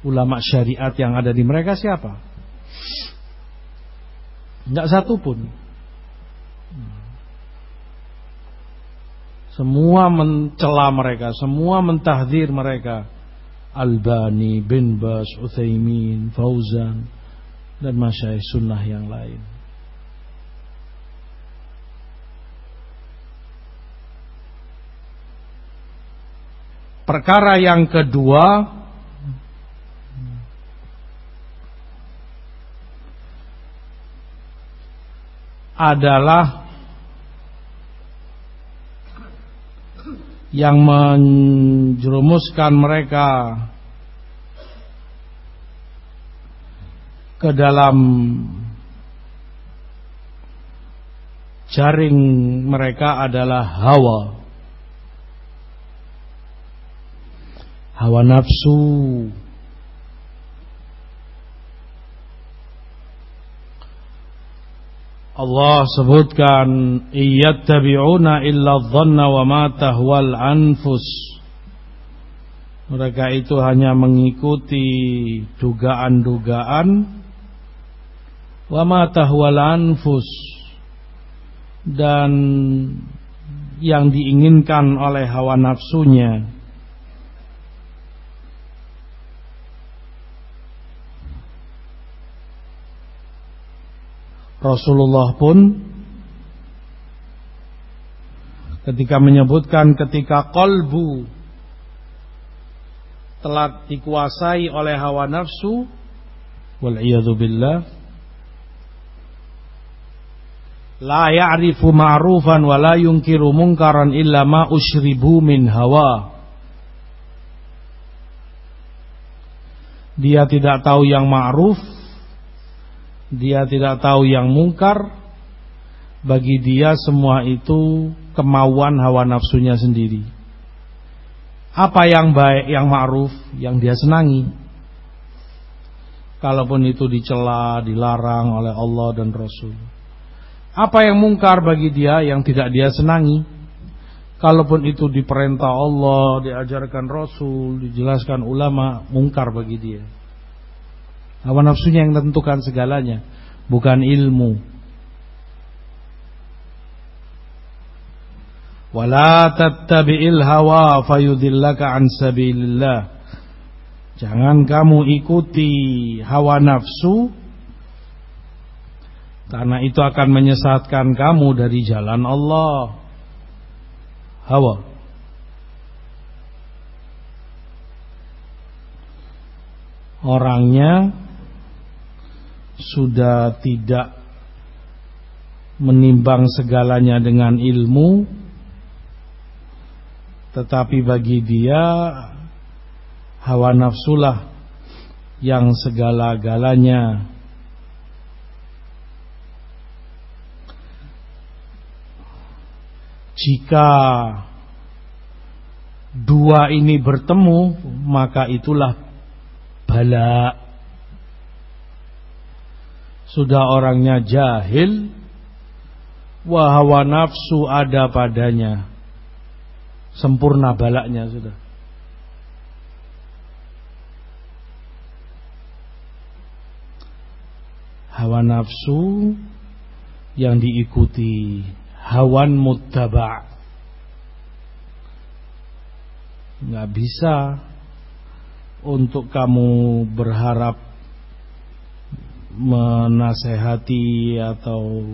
Ulama syariat yang ada di mereka siapa? Tidak satu pun. Semua mencela mereka, semua mentahdir mereka. Albani, bin Bas, Uthaymin, Fauzan, dan masyayikh sunnah yang lain. Perkara yang kedua adalah yang menjerumuskan mereka ke dalam jaring mereka adalah hawa. Hawa nafsu Allah sebutkan iyattabi'una illa dhanna wa ma tahwal anfus. Mereka itu hanya mengikuti dugaan-dugaan wa ma tahwal anfus. Dan yang diinginkan oleh hawa nafsunya Rasulullah pun ketika menyebutkan ketika kolbu telah dikuasai oleh hawa nafsu billah la ya'rifu ma'rufan wa la yunkiru munkaran illa ma ushribu min hawa. Dia tidak tahu yang ma'ruf dia tidak tahu yang mungkar bagi dia semua itu kemauan hawa nafsunya sendiri. Apa yang baik, yang ma'ruf, yang dia senangi. Kalaupun itu dicela, dilarang oleh Allah dan Rasul. Apa yang mungkar bagi dia yang tidak dia senangi. Kalaupun itu diperintah Allah, diajarkan Rasul, dijelaskan ulama, mungkar bagi dia. Hawa nafsunya yang menentukan segalanya, bukan ilmu. wala tattabi'il hawa fayudillaka an sabilillah. Jangan kamu ikuti hawa nafsu karena itu akan menyesatkan kamu dari jalan Allah. Hawa. Orangnya sudah tidak menimbang segalanya dengan ilmu tetapi bagi dia hawa nafsulah yang segala-galanya. Jika dua ini bertemu maka itulah bala sudah orangnya jahil. Wahwa nafsu ada padanya. Sempurna balaknya sudah. Hawa nafsu yang diikuti hawan muttaba' nggak bisa untuk kamu berharap menasehati atau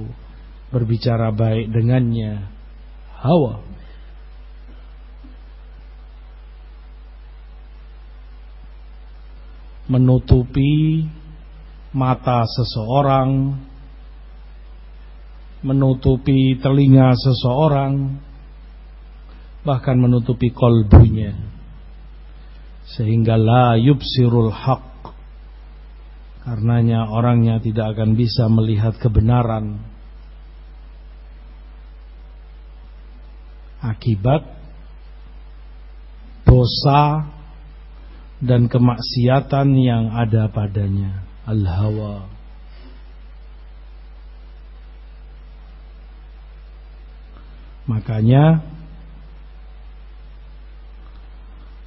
berbicara baik dengannya. Hawa. Menutupi mata seseorang, menutupi telinga seseorang, bahkan menutupi kolbunya, sehingga la yubsirul haq. Karenanya orangnya tidak akan bisa melihat kebenaran. Akibat dosa dan kemaksiatan yang ada padanya al-hawa makanya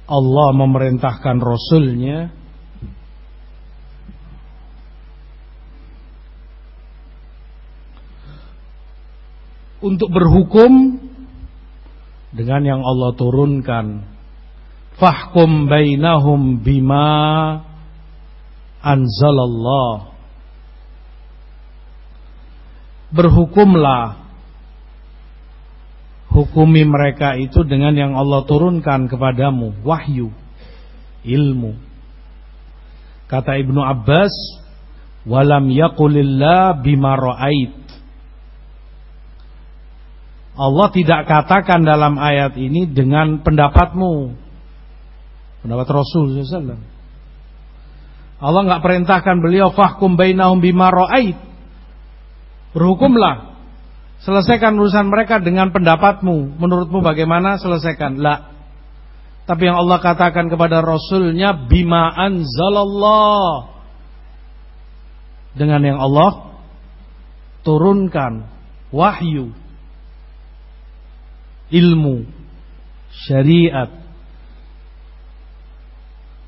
Allah memerintahkan Rasulnya untuk berhukum dengan yang Allah turunkan. Fahkum bainahum bima anzalallah. Berhukumlah hukumi mereka itu dengan yang Allah turunkan kepadamu wahyu ilmu. Kata Ibnu Abbas walam yaqulillah bima ra'ait Allah tidak katakan dalam ayat ini dengan pendapatmu Pendapat Rasul SAW. Allah nggak perintahkan beliau fahkum bainahum bima ra'ait. Berhukumlah. Selesaikan urusan mereka dengan pendapatmu. Menurutmu bagaimana? Selesaikan. La. Tapi yang Allah katakan kepada Rasulnya bima anzalallah. Dengan yang Allah turunkan wahyu ilmu syariat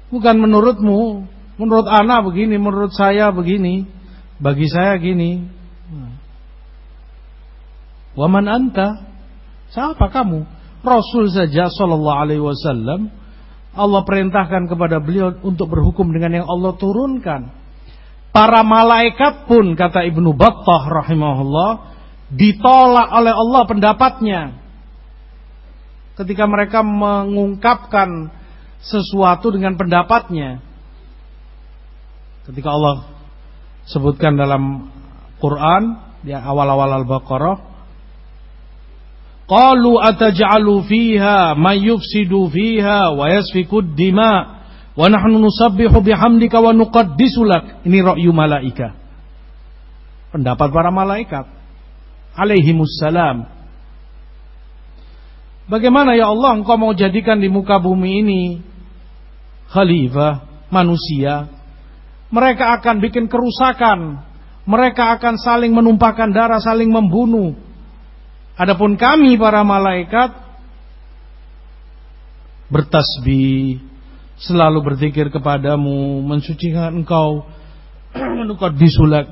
Bukan menurutmu, menurut anak begini, menurut saya begini, bagi saya gini. Waman anta? Siapa kamu? Rasul saja sallallahu alaihi wasallam Allah perintahkan kepada beliau untuk berhukum dengan yang Allah turunkan. Para malaikat pun kata Ibnu Battah rahimahullah ditolak oleh Allah pendapatnya. Ketika mereka mengungkapkan sesuatu dengan pendapatnya. Ketika Allah sebutkan dalam Quran di awal-awal Al-Baqarah Qalu ataj'alu fiha may yufsidu fiha wa yasfikud dima wa nahnu nusabbihu bihamdika wa nuqaddisu lak. Ini ra'yu malaika. Pendapat para malaikat alaihimussalam. Bagaimana ya Allah engkau mau jadikan di muka bumi ini khalifah manusia mereka akan bikin kerusakan. Mereka akan saling menumpahkan darah, saling membunuh. Adapun kami para malaikat bertasbih, selalu berzikir kepadamu, mensucikan engkau, menukar disulak.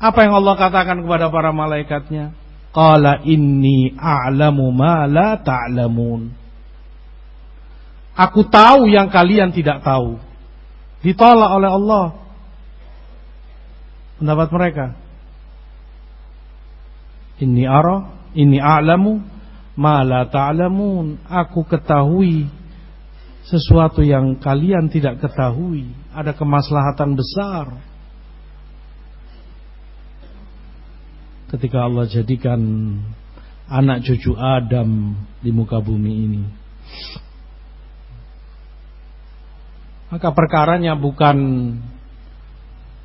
Apa yang Allah katakan kepada para malaikatnya? Qala inni a'lamu ma la ta'lamun. Aku tahu yang kalian tidak tahu. Ditolak oleh Allah. Pendapat mereka. Ini ara, ini a'lamu, ma la ta'lamun. Aku ketahui sesuatu yang kalian tidak ketahui. Ada kemaslahatan besar. Ketika Allah jadikan anak cucu Adam di muka bumi ini. maka perkaranya bukan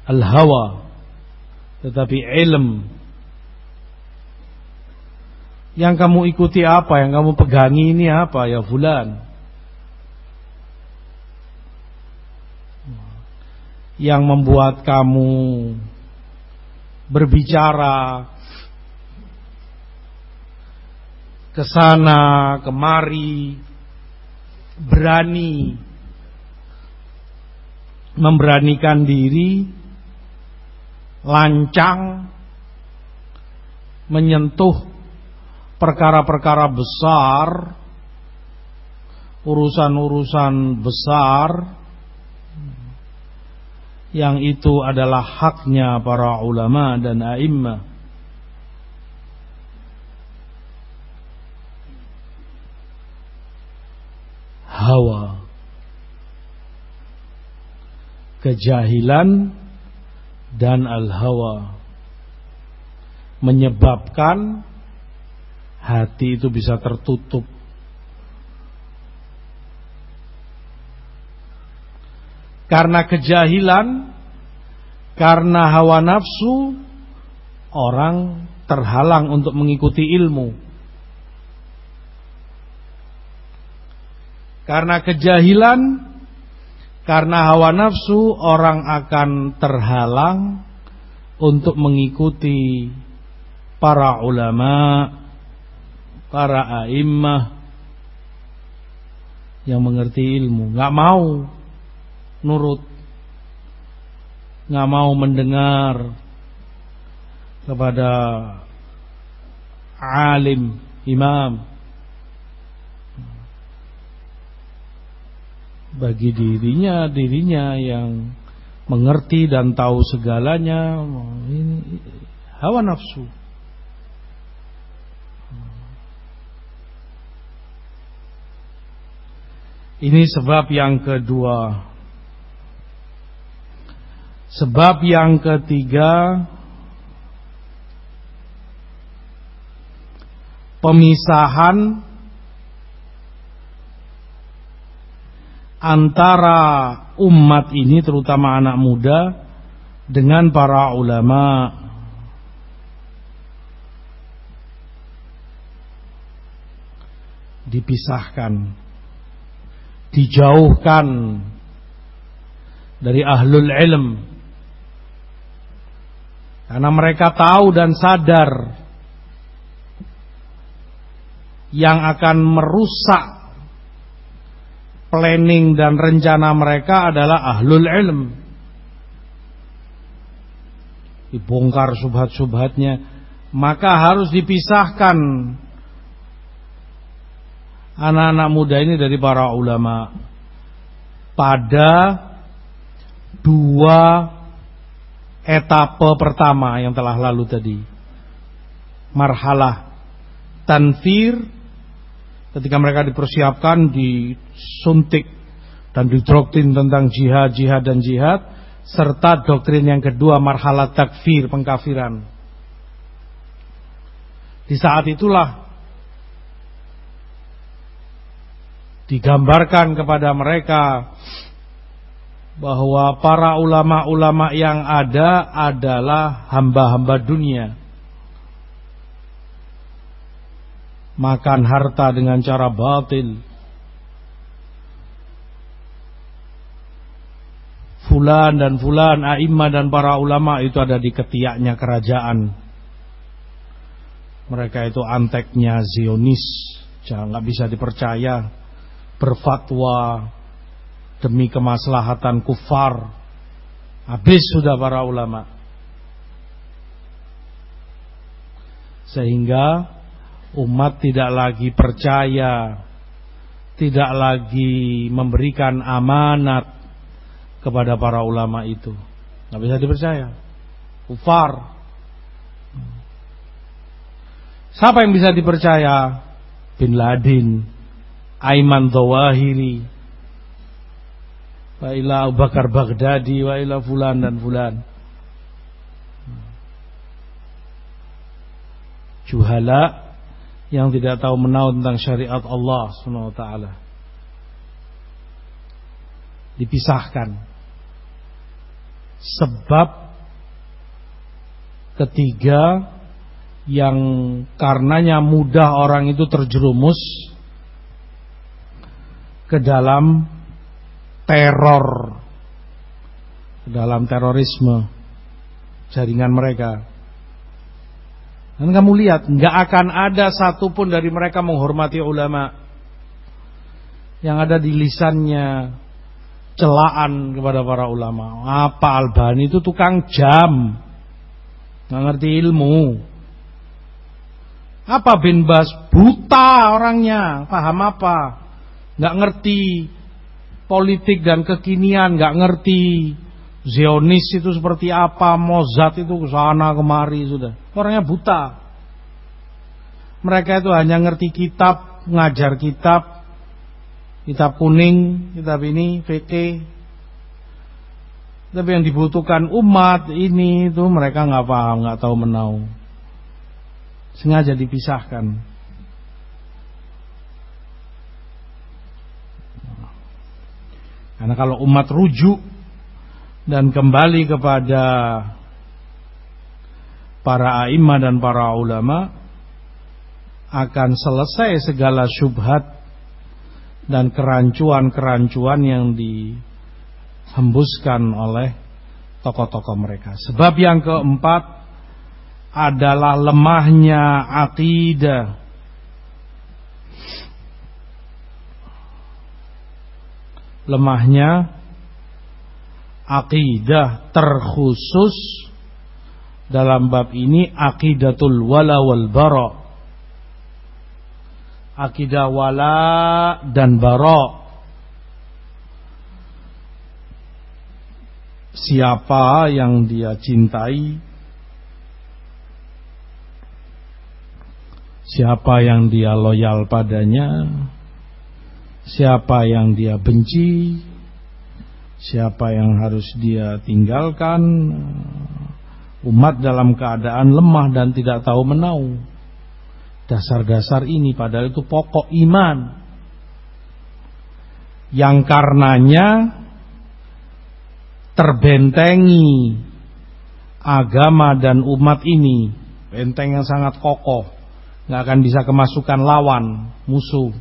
al-hawa tetapi ilm. Yang kamu ikuti apa? Yang kamu pegangi ini apa? Ya fulan. Yang membuat kamu berbicara ke sana kemari berani memberanikan diri lancang menyentuh perkara-perkara besar urusan-urusan besar yang itu adalah haknya para ulama dan a'immah hawa. Kejahilan dan al-hawa. Menyebabkan hati itu bisa tertutup karena kejahilan karena hawa nafsu orang terhalang untuk mengikuti ilmu karena kejahilan karena hawa nafsu orang akan terhalang untuk mengikuti para ulama, para a'immah yang mengerti ilmu. Nggak mau nurut, nggak mau mendengar kepada alim, imam. Bagi dirinya dirinya yang mengerti dan tahu segalanya ini hawa nafsu. Ini sebab yang kedua sebab yang ketiga pemisahan antara umat ini terutama anak muda dengan para ulama. Dipisahkan dijauhkan dari ahlul ilm karena mereka tahu dan sadar yang akan merusak planning dan rencana mereka adalah ahlul ilm. Dibongkar subhat-subhatnya, maka harus dipisahkan anak-anak muda ini dari para ulama pada dua etape pertama yang telah lalu tadi. Marhalah tanfir ketika mereka dipersiapkan disuntik dan didoktrin tentang jihad, jihad dan jihad serta doktrin yang kedua marhalah takfir, pengkafiran. Di saat itulah digambarkan kepada mereka bahwa para ulama-ulama yang ada adalah hamba-hamba dunia. Makan harta dengan cara batil. Fulan dan fulan, a'immah dan para ulama itu ada di ketiaknya kerajaan. Mereka itu anteknya Zionis, jangan nggak bisa dipercaya. Berfatwa demi kemaslahatan kufar. Habis sudah para ulama. Sehingga umat tidak lagi percaya, tidak lagi memberikan amanat kepada para ulama itu. Nggak bisa dipercaya. Kufar. Siapa yang bisa dipercaya? Bin Laden, Aiman Zawahiri, wa ila Abu Bakar Baghdadi, wa ila fulan dan fulan. Juhala yang tidak tahu menahu tentang syariat Allah Subhanahu wa taala. Dipisahkan. Sebab ketiga yang karenanya mudah orang itu terjerumus ke dalam teror. Dalam terorisme jaringan mereka. Dan kamu lihat nggak akan ada satupun dari mereka menghormati ulama yang ada di lisannya celaan kepada para ulama. Apa Albani itu tukang jam? Nggak ngerti ilmu. Apa bin Bas? Buta orangnya, paham apa? Nggak ngerti politik dan kekinian, nggak ngerti Zionis itu seperti apa, Mozart itu sana kemari sudah. Orangnya buta. Mereka itu hanya ngerti kitab, ngajar kitab, kitab kuning, kitab ini, VK. Tapi yang dibutuhkan umat ini itu mereka nggak paham, nggak tahu menau sengaja dipisahkan. Karena kalau umat rujuk dan kembali kepada para a'immah dan para ulama akan selesai segala syubhat dan kerancuan-kerancuan yang dihembuskan oleh tokoh-tokoh mereka. Sebab yang keempat adalah lemahnya akidah. Lemahnya akidah terkhusus dalam bab ini akidatul wala wal bara. Akidah wala dan bara. Siapa yang dia cintai Siapa yang dia loyal padanya Siapa yang dia benci Siapa yang harus dia tinggalkan Umat dalam keadaan lemah dan tidak tahu menau. Dasar-dasar ini padahal itu pokok iman. Yang karenanya Terbentengi Agama dan umat ini. Benteng yang sangat kokoh nggak akan bisa kemasukan lawan musuh.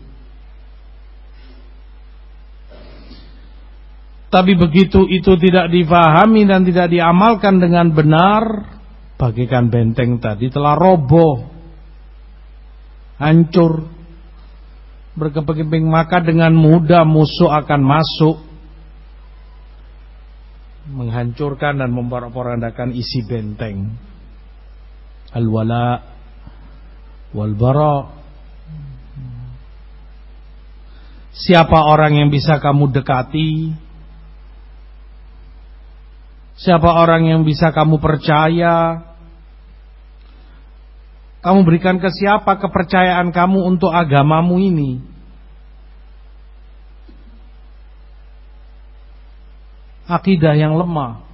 Tapi begitu itu tidak difahami dan tidak diamalkan dengan benar, bagikan benteng tadi telah roboh, hancur, berkeping-keping maka dengan mudah musuh akan masuk, menghancurkan dan memporak-porandakan isi benteng. Al-wala wal bara Siapa orang yang bisa kamu dekati Siapa orang yang bisa kamu percaya? Kamu berikan ke siapa kepercayaan kamu untuk agamamu ini? Akidah yang lemah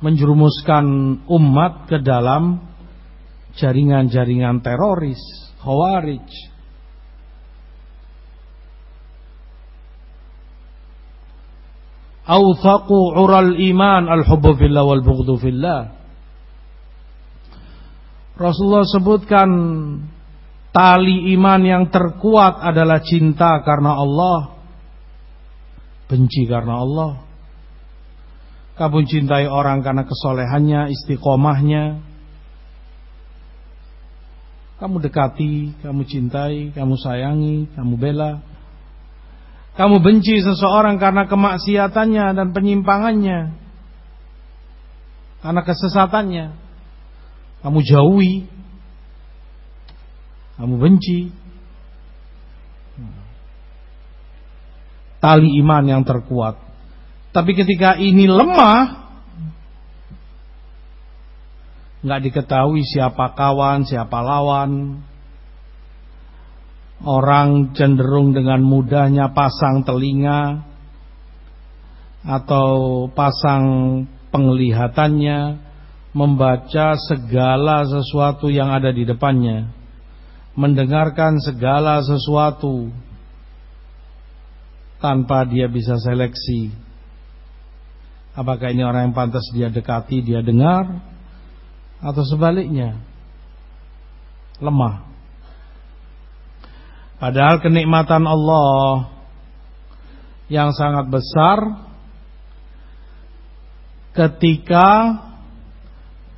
menjerumuskan umat ke dalam jaringan-jaringan teroris, khawarij. Awthaqu ural iman al-hubbu fillah wal bughdhu fillah. Rasulullah sebutkan tali iman yang terkuat adalah cinta karena Allah, benci karena Allah. Kamu cintai orang karena kesolehannya, istiqomahnya. Kamu dekati, kamu cintai, kamu sayangi, kamu bela. Kamu benci seseorang karena kemaksiatannya dan penyimpangannya. Karena kesesatannya. Kamu jauhi. Kamu benci. Tali iman yang terkuat. Tapi ketika ini lemah, nggak diketahui siapa kawan, siapa lawan. Orang cenderung dengan mudahnya pasang telinga atau pasang penglihatannya membaca segala sesuatu yang ada di depannya, mendengarkan segala sesuatu tanpa dia bisa seleksi. Apakah ini orang yang pantas dia dekati, dia dengar, atau sebaliknya lemah. Padahal kenikmatan Allah yang sangat besar ketika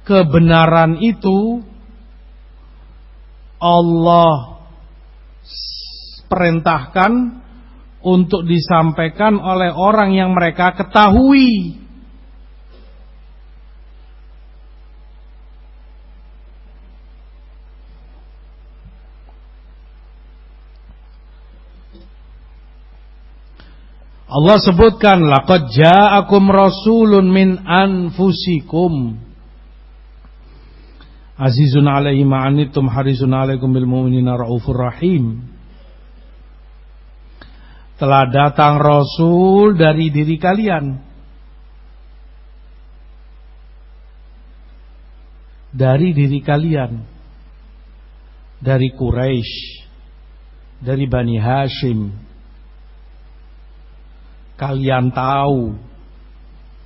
kebenaran itu Allah perintahkan untuk disampaikan oleh orang yang mereka ketahui. Allah sebutkan laqad ja'akum rasulun min anfusikum Azizun alaihi ma'anittum harisun alaikum bil mu'minina raufur rahim. Telah datang Rasul dari diri kalian. Dari diri kalian. Dari Quraisy, dari Bani Hashim. Kalian tahu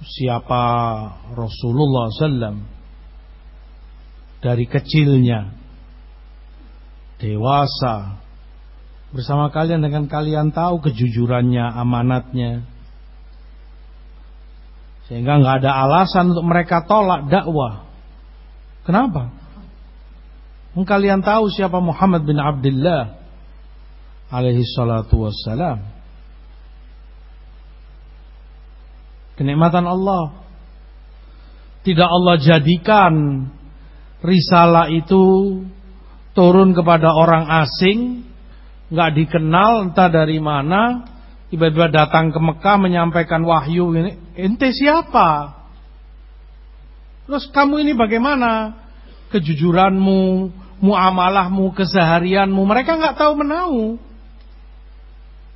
siapa Rasulullah sallallahu dari kecilnya dewasa bersama kalian dengan kalian tahu kejujurannya, amanatnya. Sehingga nggak ada alasan untuk mereka tolak dakwah. Kenapa? Kalian tahu siapa Muhammad bin Abdullah alaihi salatu wassalam. Kenikmatan Allah. Tidak Allah jadikan risalah itu turun kepada orang asing, nggak dikenal entah dari mana, tiba-tiba datang ke Mekah menyampaikan wahyu ini, ente siapa? Terus kamu ini bagaimana? Kejujuranmu, muamalahmu, keseharianmu, mereka nggak tahu menau.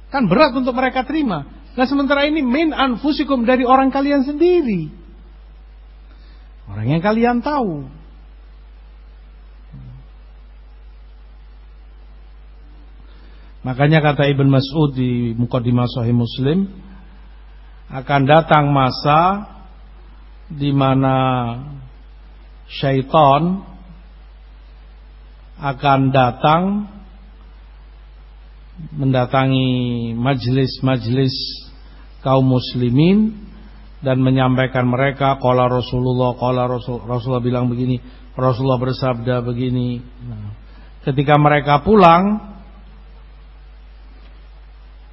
Kan berat untuk mereka terima. Nah sementara ini min anfusikum dari orang kalian sendiri. Orang yang kalian tahu. Makanya kata Ibn Mas'ud di Muqaddimah Sahih Muslim akan datang masa di mana syaitan akan datang mendatangi majelis-majelis kaum muslimin dan menyampaikan mereka qala Rasulullah qala Rasul, Rasulullah bilang begini Rasulullah bersabda begini nah, ketika mereka pulang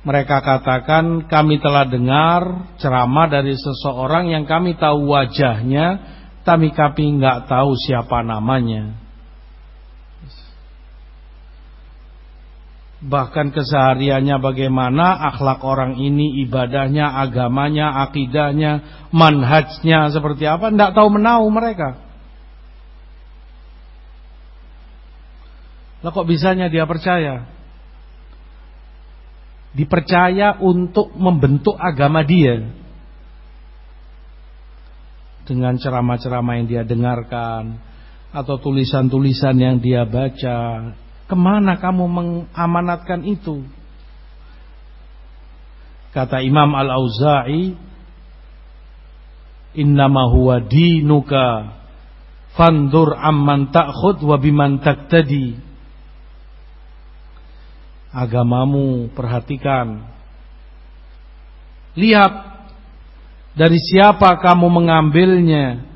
mereka katakan kami telah dengar ceramah dari seseorang yang kami tahu wajahnya, tapi kami nggak tahu siapa namanya. Bahkan kesehariannya bagaimana, akhlak orang ini, ibadahnya, agamanya, akidahnya, manhajnya seperti apa, tidak tahu menau mereka. Lah kok bisanya dia percaya? Dipercaya untuk membentuk agama dia. Dengan ceramah-ceramah yang dia dengarkan atau tulisan-tulisan yang dia baca, Ke mana kamu mengamanatkan itu? Kata Imam Al-Auza'i, Innama huwa dinuka fandur amman ta'khud wa biman taqtadi. Agamamu perhatikan. Lihat dari siapa kamu mengambilnya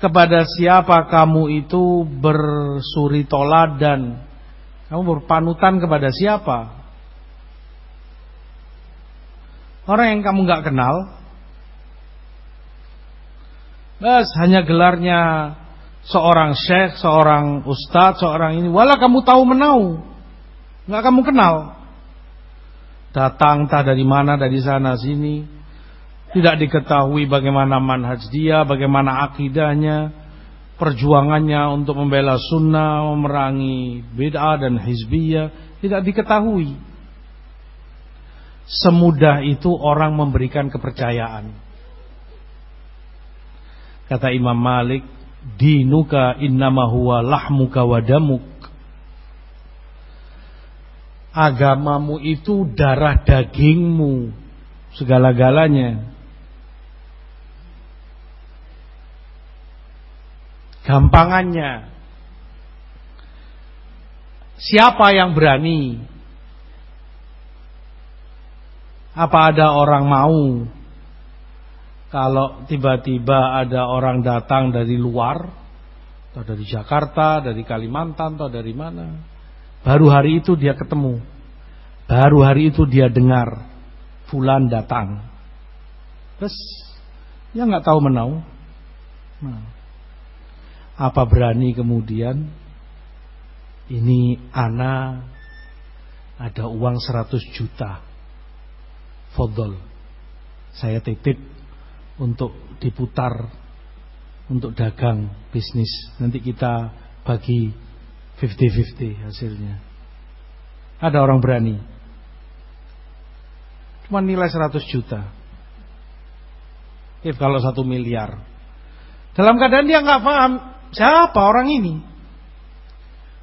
kepada siapa kamu itu bersuri toladan kamu berpanutan kepada siapa? Orang yang kamu nggak kenal. Bas hanya gelarnya seorang syekh, seorang ustadz, seorang ini. Walau kamu tahu menau. nggak kamu kenal. Datang tak dari mana, dari sana sini. Tidak diketahui bagaimana manhaj dia, bagaimana akidahnya perjuangannya untuk membela sunnah, memerangi bid'ah dan hizbiyah tidak diketahui. Semudah itu orang memberikan kepercayaan. Kata Imam Malik, dinuka innama huwa lahmuka wadamuk. Agamamu itu darah dagingmu, segala-galanya. Gampangannya. Siapa yang berani? Apa ada orang mau? Kalau tiba-tiba ada orang datang dari luar, atau dari Jakarta, dari Kalimantan, atau dari mana, baru hari itu dia ketemu, baru hari itu dia dengar, Fulan datang, terus dia nggak tahu menau. Nah. Apa berani kemudian ini ana ada uang 100 juta. Fodol. Saya titip untuk diputar untuk dagang bisnis. Nanti kita bagi 50-50 hasilnya. Ada orang berani. Cuma nilai 100 juta. If kalau satu miliar. Dalam keadaan dia nggak paham Siapa orang ini?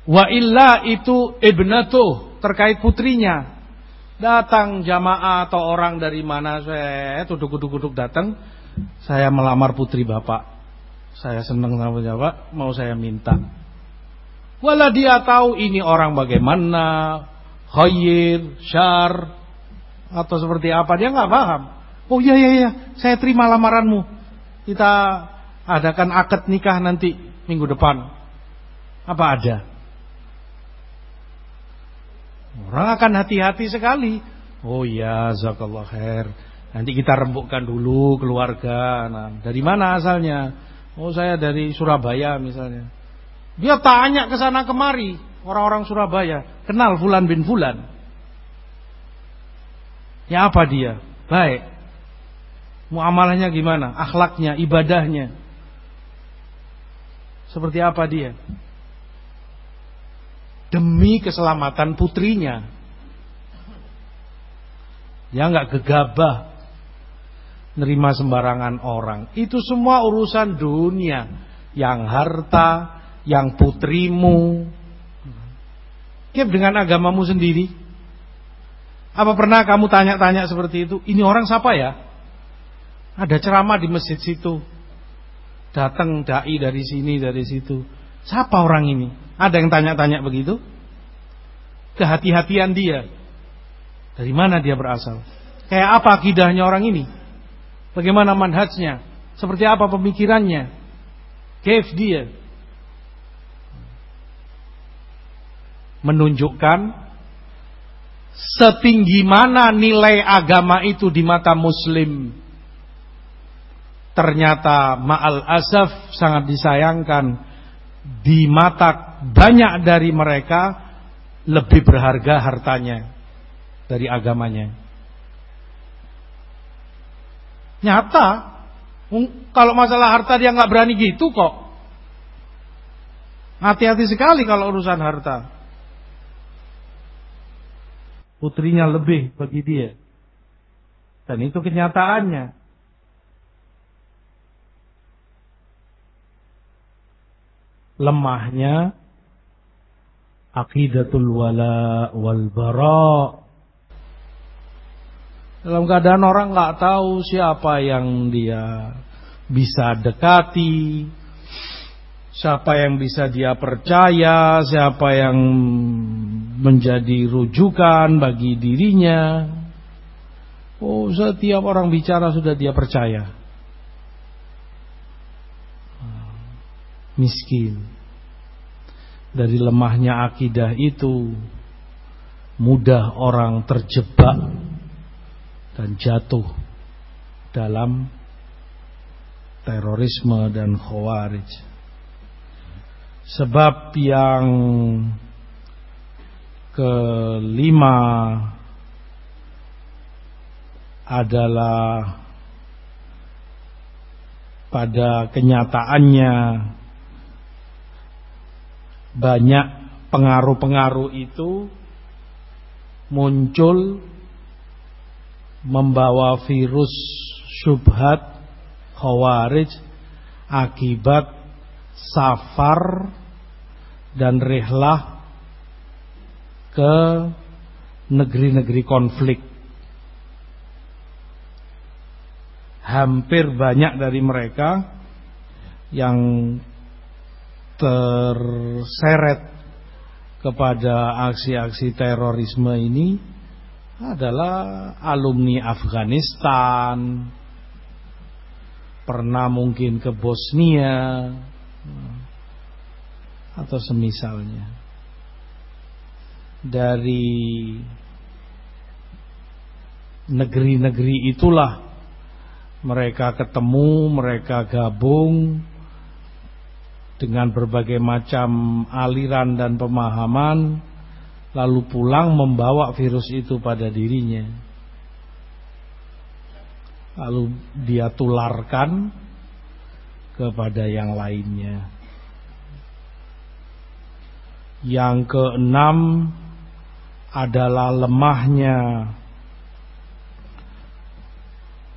Wa illa itu ibnatuh terkait putrinya. Datang jamaah atau orang dari mana saya duduk-duduk datang. Saya melamar putri bapak. Saya senang sama bapak, mau saya minta. Wala dia tahu ini orang bagaimana, khair, syar, atau seperti apa dia nggak paham. Oh iya iya iya, saya terima lamaranmu. Kita adakan akad nikah nanti minggu depan. Apa ada? Orang akan hati-hati sekali. Oh iya, zakallah khair. Nanti kita rembukkan dulu keluarga. Nah, dari mana asalnya? Oh saya dari Surabaya misalnya. Dia tanya ke sana kemari orang-orang Surabaya, kenal Fulan bin Fulan. Ya apa dia? Baik. Muamalahnya gimana? Akhlaknya, ibadahnya. Seperti apa dia? Demi keselamatan putrinya. Dia nggak gegabah nerima sembarangan orang. Itu semua urusan dunia. Yang harta, yang putrimu. Kip dengan agamamu sendiri. Apa pernah kamu tanya-tanya seperti itu? Ini orang siapa ya? Ada ceramah di masjid situ. Datang dai dari sini dari situ. Siapa orang ini? Ada yang tanya-tanya begitu? Kehati-hatian dia. Dari mana dia berasal? Kayak apa akidahnya orang ini? Bagaimana manhajnya? Seperti apa pemikirannya? Keif dia? Menunjukkan setinggi mana nilai agama itu di mata muslim ternyata ma'al asaf sangat disayangkan di mata banyak dari mereka lebih berharga hartanya dari agamanya. Nyata, kalau masalah harta dia nggak berani gitu kok. Hati-hati sekali kalau urusan harta. Putrinya lebih bagi dia. Dan itu kenyataannya. Lemahnya akidatul wala wal bara. Dalam keadaan orang nggak tahu siapa yang dia bisa dekati, siapa yang bisa dia percaya, siapa yang menjadi rujukan bagi dirinya. Oh, setiap orang bicara sudah dia percaya. Miskin. Dari lemahnya akidah itu mudah orang terjebak dan jatuh dalam terorisme dan khawarij. Sebab yang kelima adalah pada kenyataannya banyak pengaruh-pengaruh itu muncul membawa virus syubhat khawarij akibat safar dan rehlah ke negeri-negeri konflik. Hampir banyak dari mereka yang terseret kepada aksi-aksi terorisme ini adalah alumni Afghanistan, pernah mungkin ke Bosnia atau semisalnya. Dari negeri-negeri itulah mereka ketemu, mereka gabung dengan berbagai macam aliran dan pemahaman, lalu pulang membawa virus itu pada dirinya. Lalu dia tularkan kepada yang lainnya. Yang keenam adalah lemahnya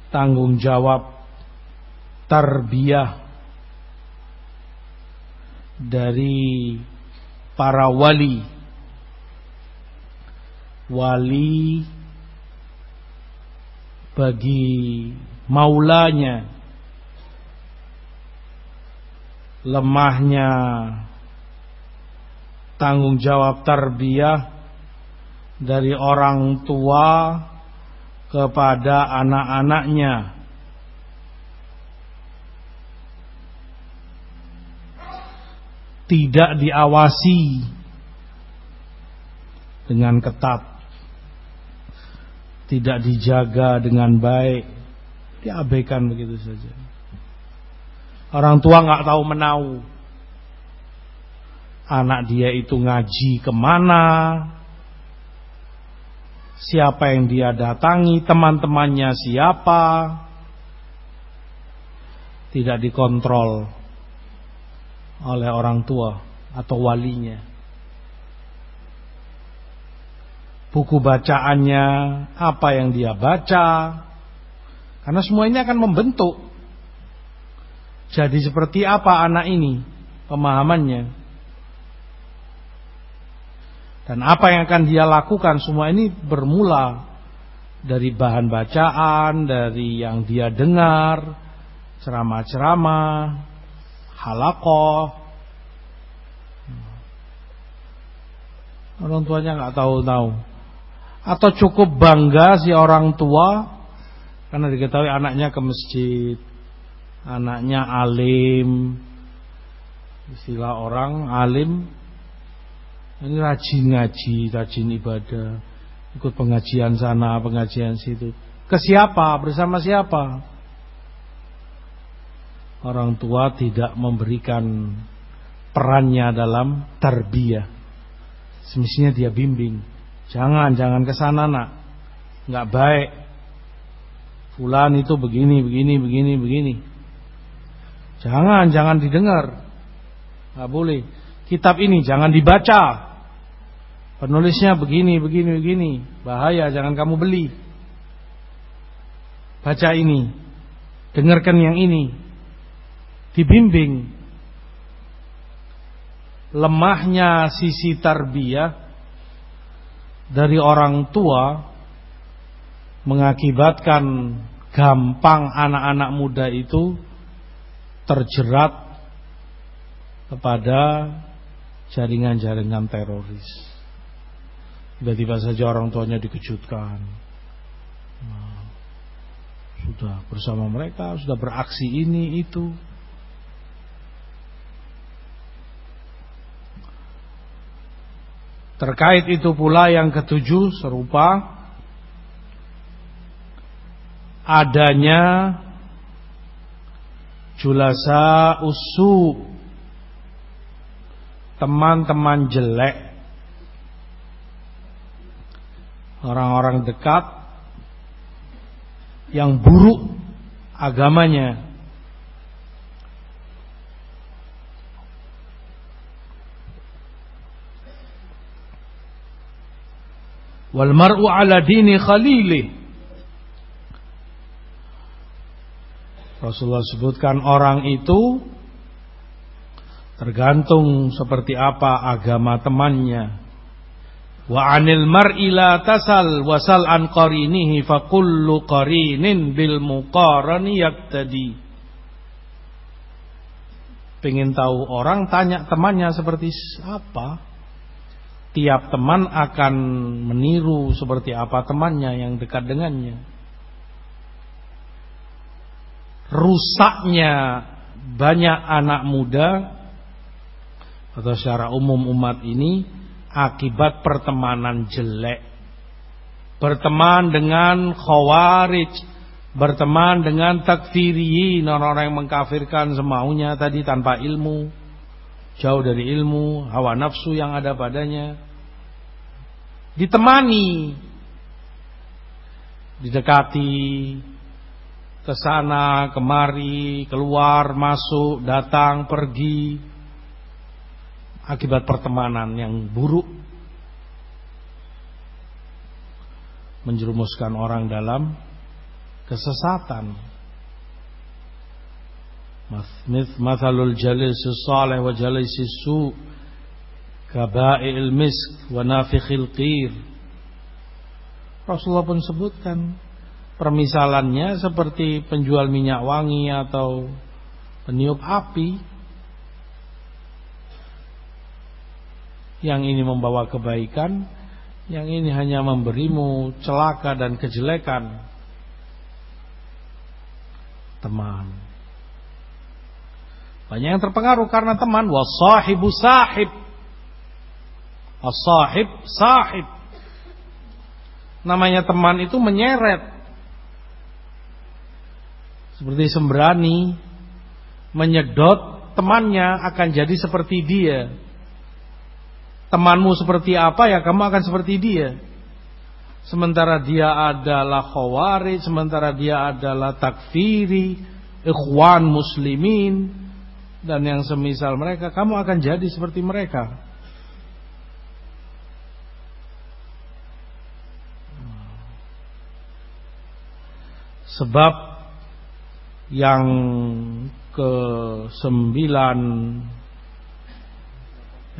tanggung jawab tarbiyah dari para wali wali bagi maulanya lemahnya tanggung jawab tarbiyah dari orang tua kepada anak-anaknya. Tidak diawasi dengan ketat. Tidak dijaga dengan baik. Diabaikan begitu saja. Orang tua nggak tahu menau. Anak dia itu ngaji ke mana, siapa yang dia datangi, teman-temannya siapa, tidak dikontrol oleh orang tua atau walinya. Buku bacaannya, apa yang dia baca, karena semua ini akan membentuk. Jadi seperti apa anak ini pemahamannya. Dan apa yang akan dia lakukan semua ini bermula dari bahan bacaan, dari yang dia dengar, ceramah-ceramah, halakoh. Orang tuanya nggak tahu-tahu. Atau cukup bangga si orang tua karena diketahui anaknya ke masjid, anaknya alim. Istilah orang alim ini rajin ngaji, rajin ibadah, ikut pengajian sana, pengajian situ. Ke siapa? Bersama siapa? Orang tua tidak memberikan perannya dalam tarbiyah. semestinya dia bimbing. Jangan, jangan ke sana nak. Enggak baik. Fulan itu begini, begini, begini, begini. Jangan, jangan didengar. Enggak boleh. Kitab ini jangan dibaca. Penulisnya begini, begini, begini. Bahaya, jangan kamu beli. Baca ini. Dengarkan yang ini. Dibimbing. Lemahnya sisi tarbiyah dari orang tua mengakibatkan gampang anak-anak muda itu terjerat kepada jaringan-jaringan teroris. Tiba-tiba saja orang tuanya dikejutkan. Nah, sudah bersama mereka, sudah beraksi ini itu. Terkait itu pula yang ketujuh serupa adanya julasa usu teman-teman jelek orang-orang dekat yang buruk agamanya wal mar'u ala dini khalilih Rasulullah sebutkan orang itu tergantung seperti apa agama temannya Wa anil mar'i la tasal wasal an qarinihi fa kullu qarinin bil muqarani yaktadi. Pengen tahu orang tanya temannya seperti apa? Tiap teman akan meniru seperti apa temannya yang dekat dengannya. Rusaknya banyak anak muda atau secara umum umat ini akibat pertemanan jelek. Berteman dengan khawarij, berteman dengan takfiriyin, orang-orang yang mengkafirkan semaunya tadi tanpa ilmu, jauh dari ilmu, hawa nafsu yang ada padanya. Ditemani, didekati, ke sana, kemari, keluar, masuk, datang, pergi, akibat pertemanan yang buruk menjerumuskan orang dalam kesesatan. Mathalul jalis salih wa jalis su kaba'il misk wa nafikhil qir. Rasulullah pun sebutkan permisalannya seperti penjual minyak wangi atau peniup api. Yang ini membawa kebaikan Yang ini hanya memberimu celaka dan kejelekan. Teman Banyak yang terpengaruh karena teman. Wasahibu sahib. Wasahib sahib. Namanya teman itu menyeret. Seperti sembrani Menyedot temannya akan jadi seperti dia. Temanmu seperti apa ya kamu akan seperti dia. Sementara dia adalah khawari, sementara dia adalah takfiri, ikhwan muslimin dan yang semisal mereka, kamu akan jadi seperti mereka. Sebab yang ke sembilan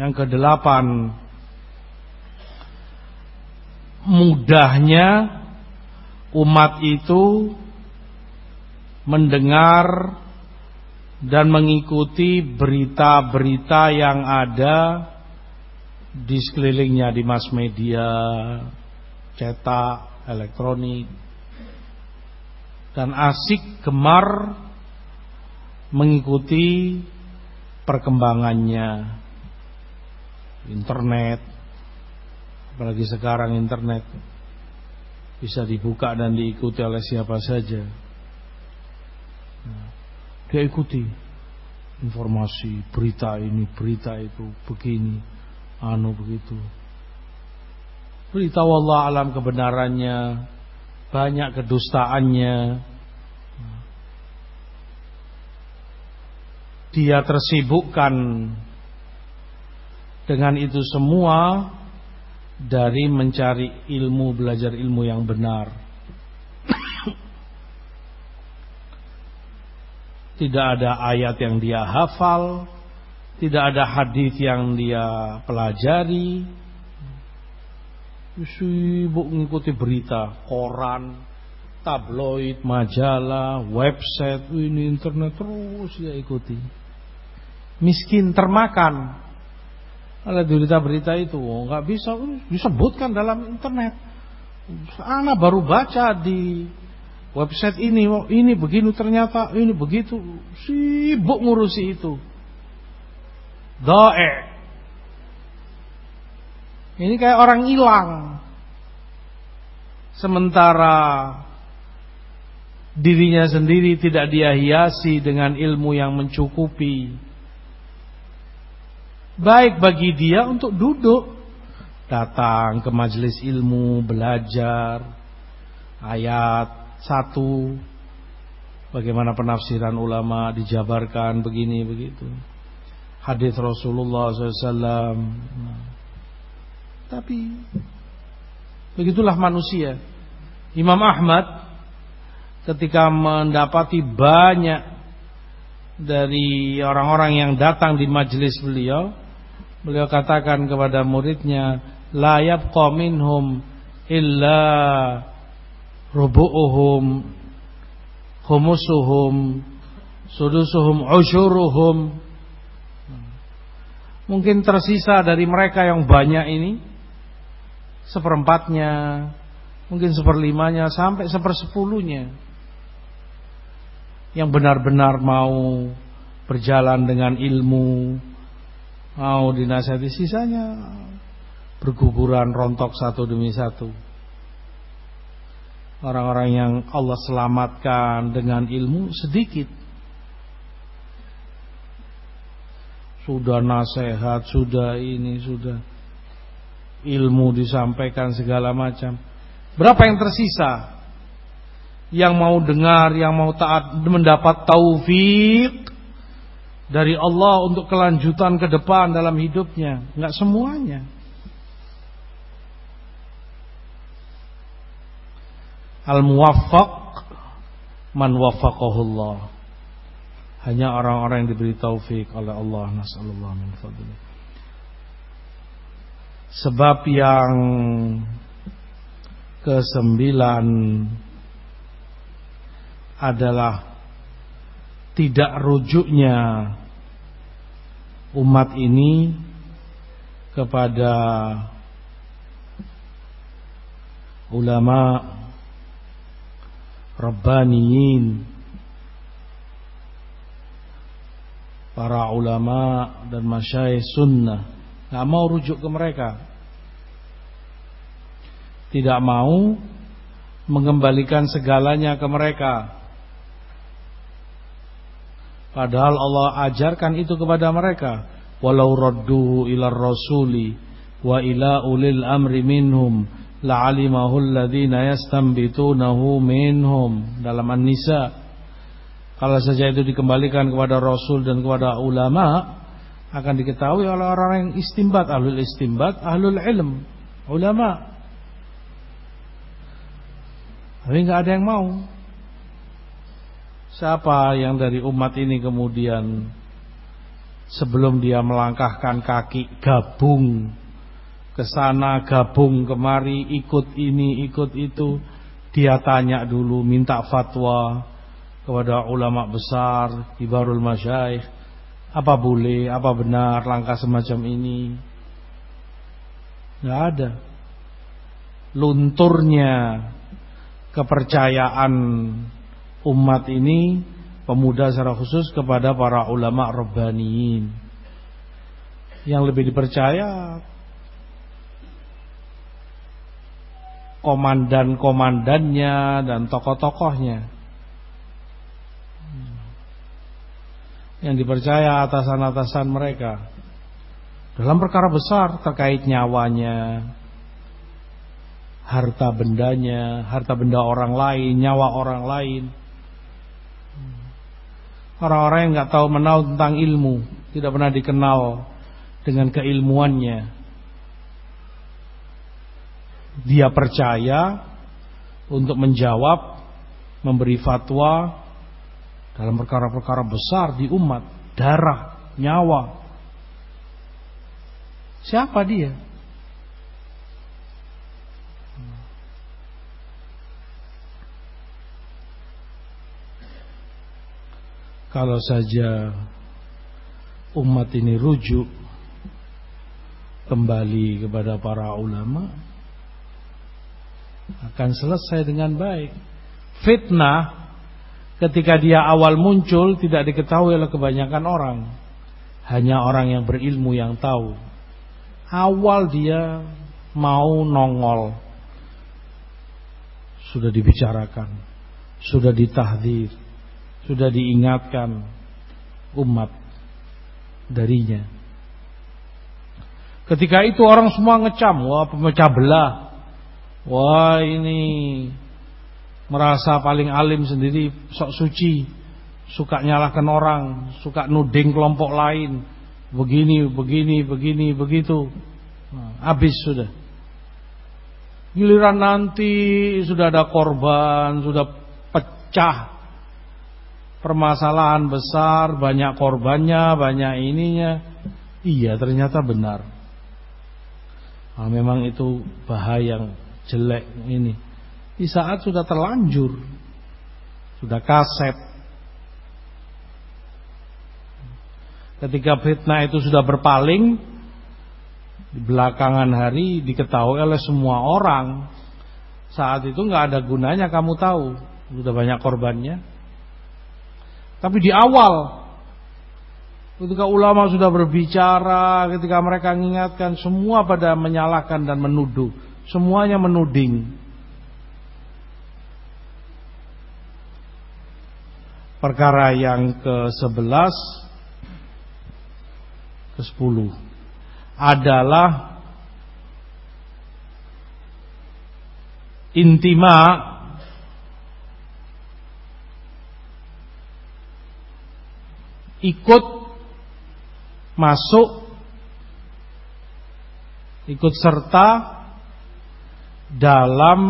yang kedelapan Mudahnya Umat itu Mendengar Dan mengikuti berita-berita yang ada Di sekelilingnya Di mass media Cetak, elektronik. Dan asik gemar Mengikuti perkembangannya. Internet apalagi sekarang internet bisa dibuka dan diikuti oleh siapa saja dia ikuti informasi berita ini berita itu begini anu begitu Beritahu Allah alam kebenarannya, banyak kedustaannya. Dia tersibukkan dengan itu semua dari mencari ilmu, belajar ilmu yang benar. Tidak ada ayat yang dia hafal, tidak ada hadis yang dia pelajari. Sibuk mengikuti berita, koran, tabloid, majalah, website, ini internet terus dia ikuti. Miskin termakan oleh berita-berita itu, oh, nggak bisa disebutkan dalam internet. Anak baru baca di website ini, oh, ini begini ternyata, ini begitu, sibuk ngurusi itu. Doe. Ini kayak orang hilang. Sementara dirinya sendiri tidak dia hiasi dengan ilmu yang mencukupi. Baik bagi dia untuk duduk datang ke majelis ilmu, belajar ayat satu. Bagaimana penafsiran ulama dijabarkan begini begitu. Hadis Rasulullah SAW tapi begitulah manusia. Imam Ahmad ketika mendapati banyak dari orang-orang yang datang di majelis beliau beliau katakan kepada muridnya la yabqa minhum illa rubu'uhum humusuhum sudusuhum usyuruhum. Mungkin tersisa dari mereka yang banyak ini seperempatnya mungkin seperlimanya sampai sepersepuluhnya yang benar-benar mau berjalan dengan ilmu mau dinasihati. Sisanya berguguran rontok satu demi satu Orang-orang yang Allah selamatkan dengan ilmu sedikit. Sudah nasihat, sudah ini, sudah ilmu disampaikan segala macam. Berapa yang tersisa? Yang mau dengar, yang mau taat mendapat taufik dari Allah untuk kelanjutan ke depan dalam hidupnya. Enggak semuanya. Al-muwaffaq man waffaqahullah. Hanya orang-orang yang diberi taufik oleh Allah nasallallahu min fadli. Sebab yang kesembilan adalah tidak rujuknya umat ini kepada ulama Rabbaniyin. Para ulama dan masyayikh sunnah. Gak mau rujuk ke mereka. Tidak mau Mengembalikan segalanya ke mereka. Padahal Allah ajarkan itu kepada mereka. Walau radduhu ila rasuli Wa ila ulil amri minhum la'alimahu alladhina yastambitunahu minhum dalam An-Nisa. Kalau saja itu dikembalikan kepada Rasul dan kepada ulama akan diketahui oleh orang yang istimbat ahlul istimbat ahlul ilm ulama. Tapi nggak ada yang mau. Siapa yang dari umat ini kemudian sebelum dia melangkahkan kaki gabung ke sana gabung kemari ikut ini ikut itu. Dia tanya dulu minta fatwa kepada ulama besar kibarul masyaikh apa boleh apa benar langkah semacam ini? Nggak ada. Lunturnya kepercayaan umat ini pemuda secara khusus kepada para ulama rabbaniyin. Yang lebih dipercaya komandan-komandannya dan tokoh-tokohnya yang dipercaya atasan-atasan mereka dalam perkara besar terkait nyawanya harta bendanya, harta benda orang lain, nyawa orang lain. Orang-orang yang nggak tahu menau tentang ilmu, tidak pernah dikenal dengan keilmuannya. Dia percaya untuk menjawab, memberi fatwa dalam perkara-perkara besar di umat, darah, nyawa. Siapa dia? Kalau saja umat ini rujuk kembali kepada para ulama akan selesai dengan baik. Fitnah ketika dia awal muncul tidak diketahui oleh kebanyakan orang. Hanya orang yang berilmu yang tahu. Awal dia mau nongol. Sudah dibicarakan, sudah ditahdir, sudah diingatkan umat darinya. Ketika itu orang semua ngecam, wah pemecah belah. Wah ini merasa paling alim sendiri, sok suci, suka nyalahkan orang, suka nuding kelompok lain, begini, begini, begini, begitu. Nah, habis sudah. Giliran nanti sudah ada korban, sudah pecah permasalahan besar, banyak korbannya, banyak ininya. Iya, ternyata benar. Nah, memang itu bahaya jelek ini. Di saat sudah terlanjur, sudah kaset. Ketika fitnah itu sudah berpaling, di belakangan hari diketahui oleh semua orang. Saat itu nggak ada gunanya kamu tahu, sudah banyak korbannya. Tapi di awal ketika ulama sudah berbicara, ketika mereka mengingatkan semua pada menyalahkan dan menuduh, semuanya menuding. Perkara yang ke-11 ke-10 adalah intima ikut masuk ikut serta dalam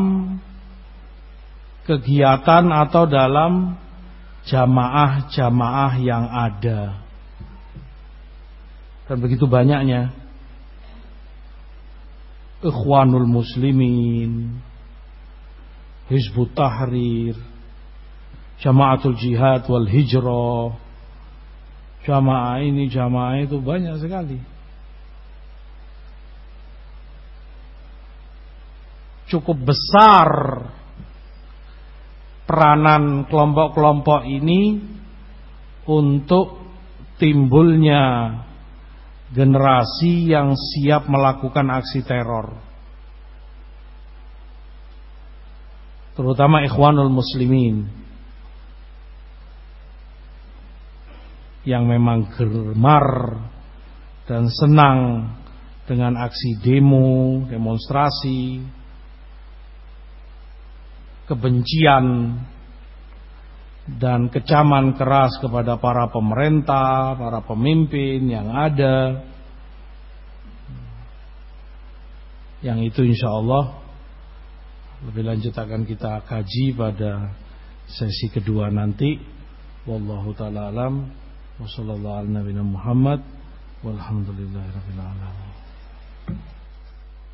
kegiatan atau dalam jamaah-jamaah yang ada. Dan begitu banyaknya. Ikhwanul Muslimin, Hizbut Tahrir, Jamaatul Jihad wal Hijrah, jamaah ini jamaah itu banyak sekali cukup besar peranan kelompok-kelompok ini untuk timbulnya generasi yang siap melakukan aksi teror. Terutama ikhwanul muslimin yang memang gemar dan senang dengan aksi demo, demonstrasi, kebencian dan kecaman keras kepada para pemerintah, para pemimpin yang ada. Yang itu insya Allah lebih lanjut akan kita kaji pada sesi kedua nanti. Wallahu taala alam. Wassalamualaikum warahmatullahi wabarakatuh.